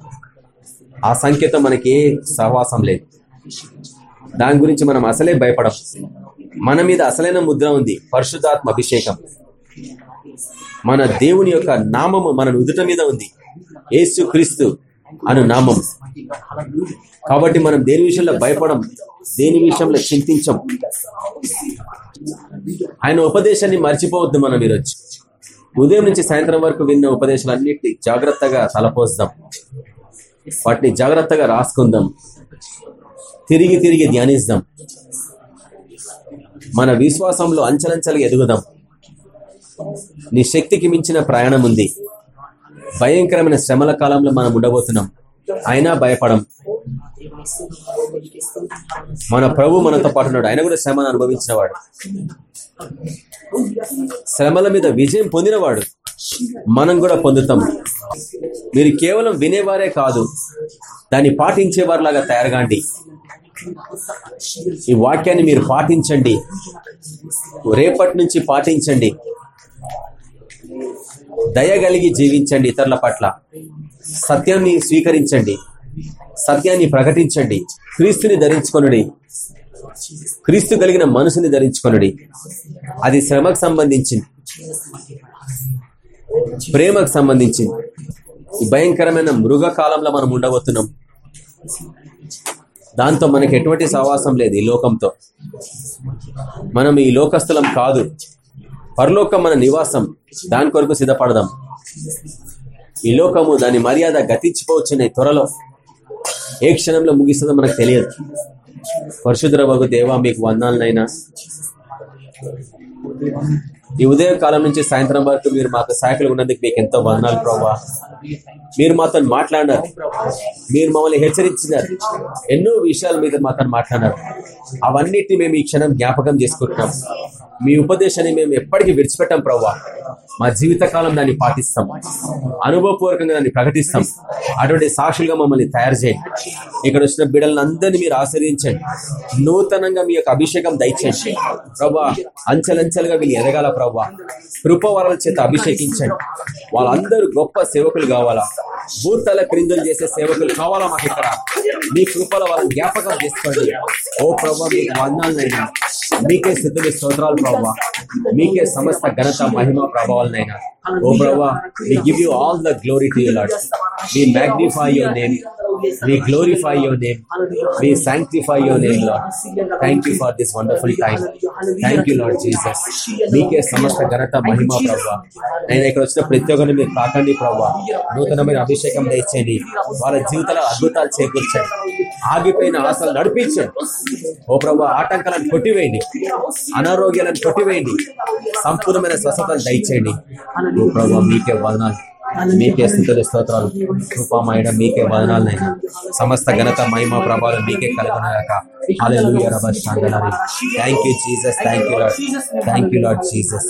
ఆ సంకేతం మనకి సహవాసం లేదు. దాని గురించి మనం అసలే భయపడం మన మీద అసలైన ముద్ర ఉంది పరిశుద్ధాత్మ అభిషేకం. మన దేవుని యొక్క నామము మన నుదుట మీద ఉంది. ఏసు క్రీస్తు అను నామం కాబట్టి మనం దేని విషయంలో భయపడం దేని విషయంలో చింతించం? ఆయన ఉపదేశాన్ని మర్చిపోవద్దు మనం ఈరోజు. ఉదయం నుంచి సాయంత్రం వరకు విన్న ఉపదేశాలన్నిటి జాగ్రత్తగా తలపోస్తాం వాటిని జాగ్రత్తగా రాసుకుందాం. తిరిగి తిరిగి ధ్యానిస్తాం మన విశ్వాసంలో అంచలంచలుగా ఎదుగుదాం. నీ శక్తికి మించిన ప్రయాణం ఉంది. భయంకరమైన శ్రమల కాలంలో మనం ఉండబోతున్నాం. అయినా భయపడం. మన ప్రభు మనతో పాటు ఉన్నాడు. ఆయన కూడా శ్రమను అనుభవించినవాడు. శ్రమల మీద విజయం పొందినవాడు మనం కూడా పొందుతాం. మీరు కేవలం వినేవారే కాదు దాన్ని పాటించేవారిలాగా తయారుగాండి. ఈ వాక్యాన్ని మీరు పాటించండి. రేపటి నుంచి పాటించండి. దయ కలిగి జీవించండి ఇతరుల పట్ల. సత్యాన్ని స్వీకరించండి. సత్యాన్ని ప్రకటించండి. క్రీస్తుని ధరించుకొనుడి. క్రీస్తు కలిగిన మనసుని ధరించుకొనుడి. అది శ్రమకు సంబంధించింది. ప్రేమకు సంబంధించింది. ఈ భయంకరమైన మృగ కాలంలో మనం ఉండబోతున్నాం. దాంతో మనకి ఎటువంటి సహవాసం లేదు ఈ లోకంతో. మనం ఈ లోకస్థలం కాదు. పరలోకం మన నివాసం. దాని కొరకు సిద్ధపడదాం. ఈ లోకము దాని మర్యాద గతించిపోవచ్చున్నాయి త్వరలో. ఏ క్షణంలో ముగిస్తుందో మనకు తెలియదు. పరిశుద్ర బగు దేవా మీకు వందాలనైనా ఈ ఉదయం కాలం నుంచి సాయంత్రం వరకు మీరు మాకు సహాయకులు ఉన్నందుకు మీకు ఎంతో వందనాలు ప్రభా మీరు మాతో మాట్లాడినారు. మీరు మమ్మల్ని హెచ్చరించినారు. ఎన్నో విషయాలు మీద మాతో మాట్లాడినారు. అవన్నిటిని మేము ఈ క్షణం జ్ఞాపకం చేసుకుంటున్నాం. మీ ఉపదేశాన్ని మేము ఎప్పటికీ విడిచిపెట్టాం ప్రవ్వా. మా జీవితకాలం దాన్ని పాటిస్తాం. అనుభవపూర్వకంగా దాన్ని ప్రకటిస్తాం. అటువంటి సాక్షులుగా మమ్మల్ని తయారు చేయండి. ఇక్కడ వచ్చిన బిడ్డలను అందరినీ మీరు ఆశ్రయించండి నూతనంగా మీ యొక్క అభిషేకం దయచేయండి. ప్రభా అంచెలంచెలుగా వీళ్ళు ఎదగాల ప్రభా. కృపవరాల చేత అభిషేకించండి. వాళ్ళందరూ గొప్ప సేవకులు కావాలా? భూతల క్రిందలు చేసే సేవకులు కావాలా మాకు ఇక్కడ? మీ కృపల వాళ్ళని జ్ఞాపకం చేసుకోండి. ఓ ప్రభా మీకు వందాలనైనా మీకే స్థితులు స్తోత్రాలు ప్రభావ మీకే సమస్త ఘనత మహిమ ప్రభావాలనైనా ఓ ప్రభా we give you all the glory to you lord we magnify your name we glorify your name we sanctify your name lord thank you for this wonderful time thank you lord jesus మీకే సమస్త ఘనత మహిమ ప్రభా నేను ఇక్కడ వచ్చిన ప్రతి ఒక్కరిని మీరు తాకండి ప్రభా నూతనమైన అభిషేకం తెచ్చండి వాళ్ళ జీవితాల అద్భుతాలు చేకూర్చండి ఆగిపోయిన ఆశలు నడిపించండి ఓ ప్రభు ఆటంకాలను కొట్టివేయండి. అనారోగ్యాలను కొట్టివేయండి. సంపూర్ణమైన స్వస్థతను దయచేయండి. ఓ ప్రభా మీకే వదనాలు. మీకే స్థితుల స్తోత్రాలు. కృపామాయడం మీకే వదనాలనైనా సమస్త ఘనత మహిమ ప్రభావం మీకే కలుగునాక hallelujah thank you Jesus thank you Lord thank you Lord Jesus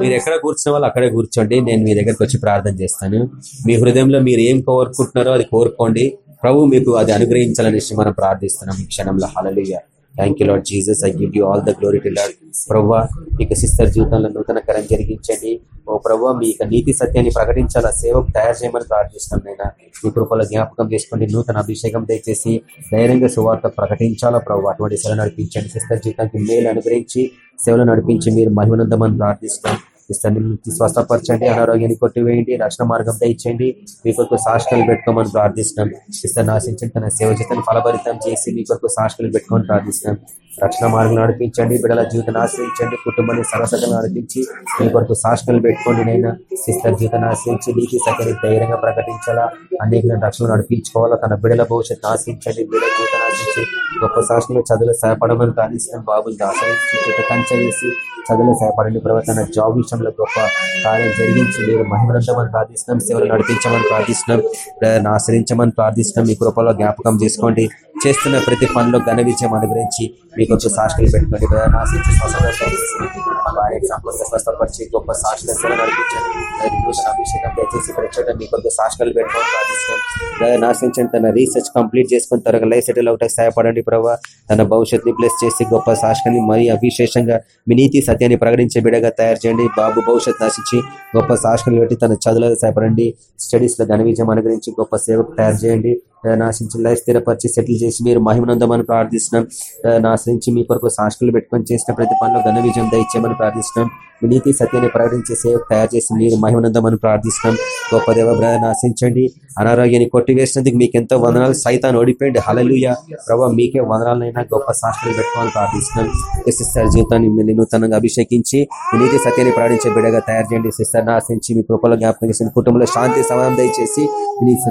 మీరు ఎక్కడ కూర్చున్న వాళ్ళు అక్కడే కూర్చోండి. నేను మీ దగ్గరకు వచ్చి ప్రార్థన చేస్తాను. మీ హృదయంలో మీరు ఏం కోరుకుంటున్నారో అది కోరుకోండి. ప్రభు మీకు అది అనుగ్రహించాలని మనం ప్రార్థిస్తున్నాం ఈ క్షణంలో. Hallelujah thank you Lord Jesus I give you all the glory to Lord ప్రవ్వా ఇక సిస్టర్ జీవితంలో నూతనకరం జరిగించండి. ఓ ప్రవ్వా మీ యొక్క నీతి సత్యాన్ని ప్రకటించాలా? సేవకు తయారు చేయమని ప్రార్థిస్తాం నేను మీ కృపలో జ్ఞాపకం చేసుకోండి. నూతన అభిషేకం దయచేసి ధైర్యంగా సువార్త ప్రకటించాలా? ప్రభు అటువంటి సేవ నడిపించండి. సిస్టర్ జీవితానికి మేలు అనుగ్రహించి సేవలు నడిపించి మీరు మహిమనందమని ప్రార్థిస్తాం ఇస్తాన్ని స్వస్థపరచండి అనారోగ్యాన్ని కొట్టివేయండి రక్షణ మార్గం దయచేయండి మీ కొరకు సాక్షులు పెట్టుకోమని ప్రార్థిస్తున్నాం. ఇస్తాన్ని ఆశించండి తన సేవ చేతను ఫలభరితం చేసి మీ కొరకు సాక్షులు పెట్టుకోమని ప్రార్థిస్తున్నాం. రక్షణ మార్గం నడిపించండి బిడ్డల జీవితాన్ని ఆశ్రయించండి కుటుంబాన్ని సరసగా నడిపించి మీ కొరకు సాక్షులు పెట్టుకోండి నైనా సిస్టర్ జీవితాన్ని ఆశ్రయించి నీతి సకరి ధైర్యంగా ప్రకటించాలా? అనేక రక్షణ నడిపించుకోవాలా? తన బిడల భవిష్యత్తు ఆశ్రయించండి బిడ్డల జీవితాన్ని ఆశించి గొప్ప సాక్షులు చదువులు సహాయపడమని ప్రార్థిస్తున్నాం. బాబుని ఆశ్రయించి కంచేసి చదువులు సహాయపడండి ప్రభావ తన జాబ్ విషయంలో గొప్ప కార్యం జరిగించి మీరు మహిమనందమని ప్రార్థిస్తున్నాం సేవలు నడిపించమని ప్రార్థిస్తున్నాం ఆశ్రయించమని ప్రార్థిస్తున్నాం. మీ కృపలో జ్ఞాపకం చేసుకోండి. చేస్తున్న ప్రతి పనిలో ఘన విజయం అనుగ్రహించి మీకు వచ్చి సాక్షులు పెట్టుకోండి. బ్రదర్ని ఆశ్రయించి స్వస్థపరిచి గొప్ప సాక్షులు అభిషేకం దయచేసి ప్రతి సాక్షులు పెట్టుకొని ప్రార్థిస్తున్నాం. తన రీసెర్చ్ కంప్లీట్ చేసుకుని త్వరగా లైఫ్ సెటిల్ అవటానికి సహాయపడండి ప్రభావ తన భవిష్యత్తుని ప్లస్ చేసి గొప్ప సాక్షుని మరీ అవిశేషంగా మీ నీతి సత్యాన్ని ప్రకటించే బిడగా తయారు చేయండి. బాబు భవిష్యత్తు నాశించి గొప్ప సాక్షులు పెట్టి తన చదువులకు సహాయపడండి. స్టడీస్లో ఘన విజయం అనుగ్రహించి గొప్ప సేవకు తయారు చేయండి. నాశించి లైఫ్ స్థిరపరిచి సెటిల్ చేసి మీరు మహిమనందమని ప్రార్థిస్తున్నాం. నా మీ కొరకు సాక్షులు పెట్టుకొని చేసిన ప్రతి పనిలో ఘన విజయం దయచేయమని ప్రార్థిస్తున్నాం. నీతి సత్యాన్ని ప్రకటించే సేవకు తయారు చేసి మీరు మహిమనందమని ప్రార్థిస్తున్నాం. గొప్ప దేవ బ్రదర్ ఆశించండి అనారోగ్యాన్ని కొట్టివేసినందుకు మీకు ఎంతో వందనాలు. సైతాన్ని ఓడిపోయింది హలలుయ ప్రభావ మీకే వందనాలైనా గొప్ప శాస్త్రాలు పెట్టుకోవాలని ప్రార్థిస్తున్నాం. సిస్టర్ జీవితాన్ని మీరు నూతనంగా అభిషేకించి నీతి సత్యాన్ని ప్రకటించే బిడగా తయారు చేయండి. సిస్టర్ ఆశించి మీ కృపలో జ్ఞాపకం చేసిన కుటుంబంలో శాంతి సమానం దయచేసి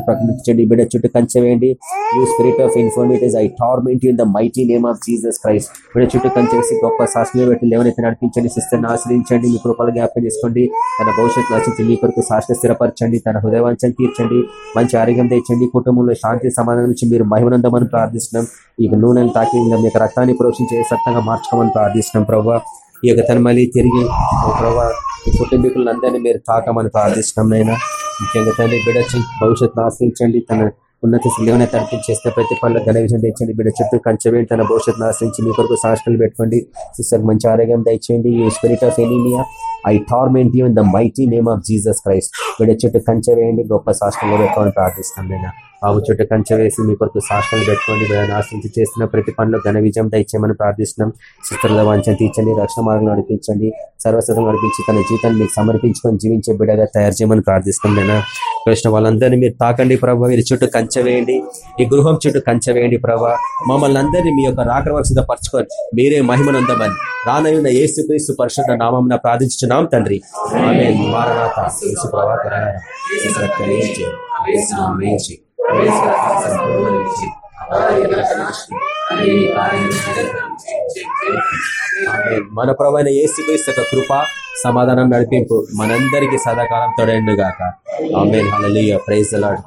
ప్రకటించండి. బిడ్డ చుట్టూ కంచెవేయండి. You spirit of informative I torment in the mighty name of Jesus Christ బిడ్డ చుట్టూ కంచేసి గొప్ప సాక్షులు పెట్టి లేవనైతే నడిపించండి. సిస్టర్ని ఆశ్రయించండి మీ కృపలు జ్ఞాపకం చేసుకోండి. తన భవిష్యత్తు ఆశించి మీ కొరకు సాక్షి స్థిరపరచండి తన హృదయవాంఛను తీర్చండి మంచి ఆరోగ్యం తెచ్చండి కుటుంబంలో శాంతి సమాధానం నుంచి మీరు మహిమనందమని ప్రార్థిస్తున్నాం. ఈ నూనెను తాకి మీ యొక్క రక్తాన్ని ప్రోక్షించే సత్తంగా మార్చుకోమని ప్రార్థిస్తున్నాం ప్రభావ ఈ యొక్క తన మళ్ళీ తిరిగి ప్రభావ ఈ కుటుంబీకులందరినీ మీరు తాకమని ప్రార్థిస్తున్నాం నైనా ముఖ్యంగా తల్లి బిడ్డ భవిష్యత్తును ఆశ్రయించండి తన ఉన్నత లేవన తరపు చేస్తే ప్రతి పనుల ఘన విజయం తెచ్చండి బిడ్డ చుట్టూ కంచవేయండి తన భవిష్యత్తును ఆశ్రయించి మీ కొరకు సాక్షలు పెట్టుకోండి. సిస్టర్ మంచి ఆరోగ్యం దయచేయండి. ఈ spirit of anaemia I torment you in the mighty name of Jesus Christ. బిడ్డ చుట్టూ కంచె వేయండి. గొప్ప సాక్షులు పెట్టుకోవాలని ప్రార్థిస్తాం నేను ఆవు చుట్ట కంచె వేసి మీ కొరకు సాక్షులు పెట్టుకోండి. బిడ్డను ఆశ్రయించి చేస్తున్న ప్రతి పనిలో ఘన విజయం దయచేయమని ప్రార్థిస్తున్నాం. సిస్టర్ల వాంఛన తీర్చండి రక్షణ మార్గం నడిపించండి. సర్వసతం నడిపించి తన జీవితాన్ని మీకు సమర్పించుకొని జీవించే బిడ్డగా తయారు చేయమని ప్రార్థిస్తాం నేను కృష్ణ వాళ్ళందరినీ మీరు తాకండి ప్రభావ మీరు చుట్టూ కంచె వేయండి. ఈ గృహం చుట్టూ కంచె వేయండి ప్రభావ మమ్మల్ని అందరినీ మీ యొక్క రాకవలసిన పరచుకొని మీరే మహిమనందమని రానయ్యున్న ఏసు క్రీస్తు పరిశుద్ధ నామం ప్రార్థించున్నాం తండ్రి. ఆమె మారనాథ యేసు ప్రభా మన ప్రవైన ఏసుక్రీస్తు యొక్క కృప సమాధానం నడిపింపు మనందరికీ సదాకాలం తొడండుగాక. ఆమె ప్రైజ్ అలాడ్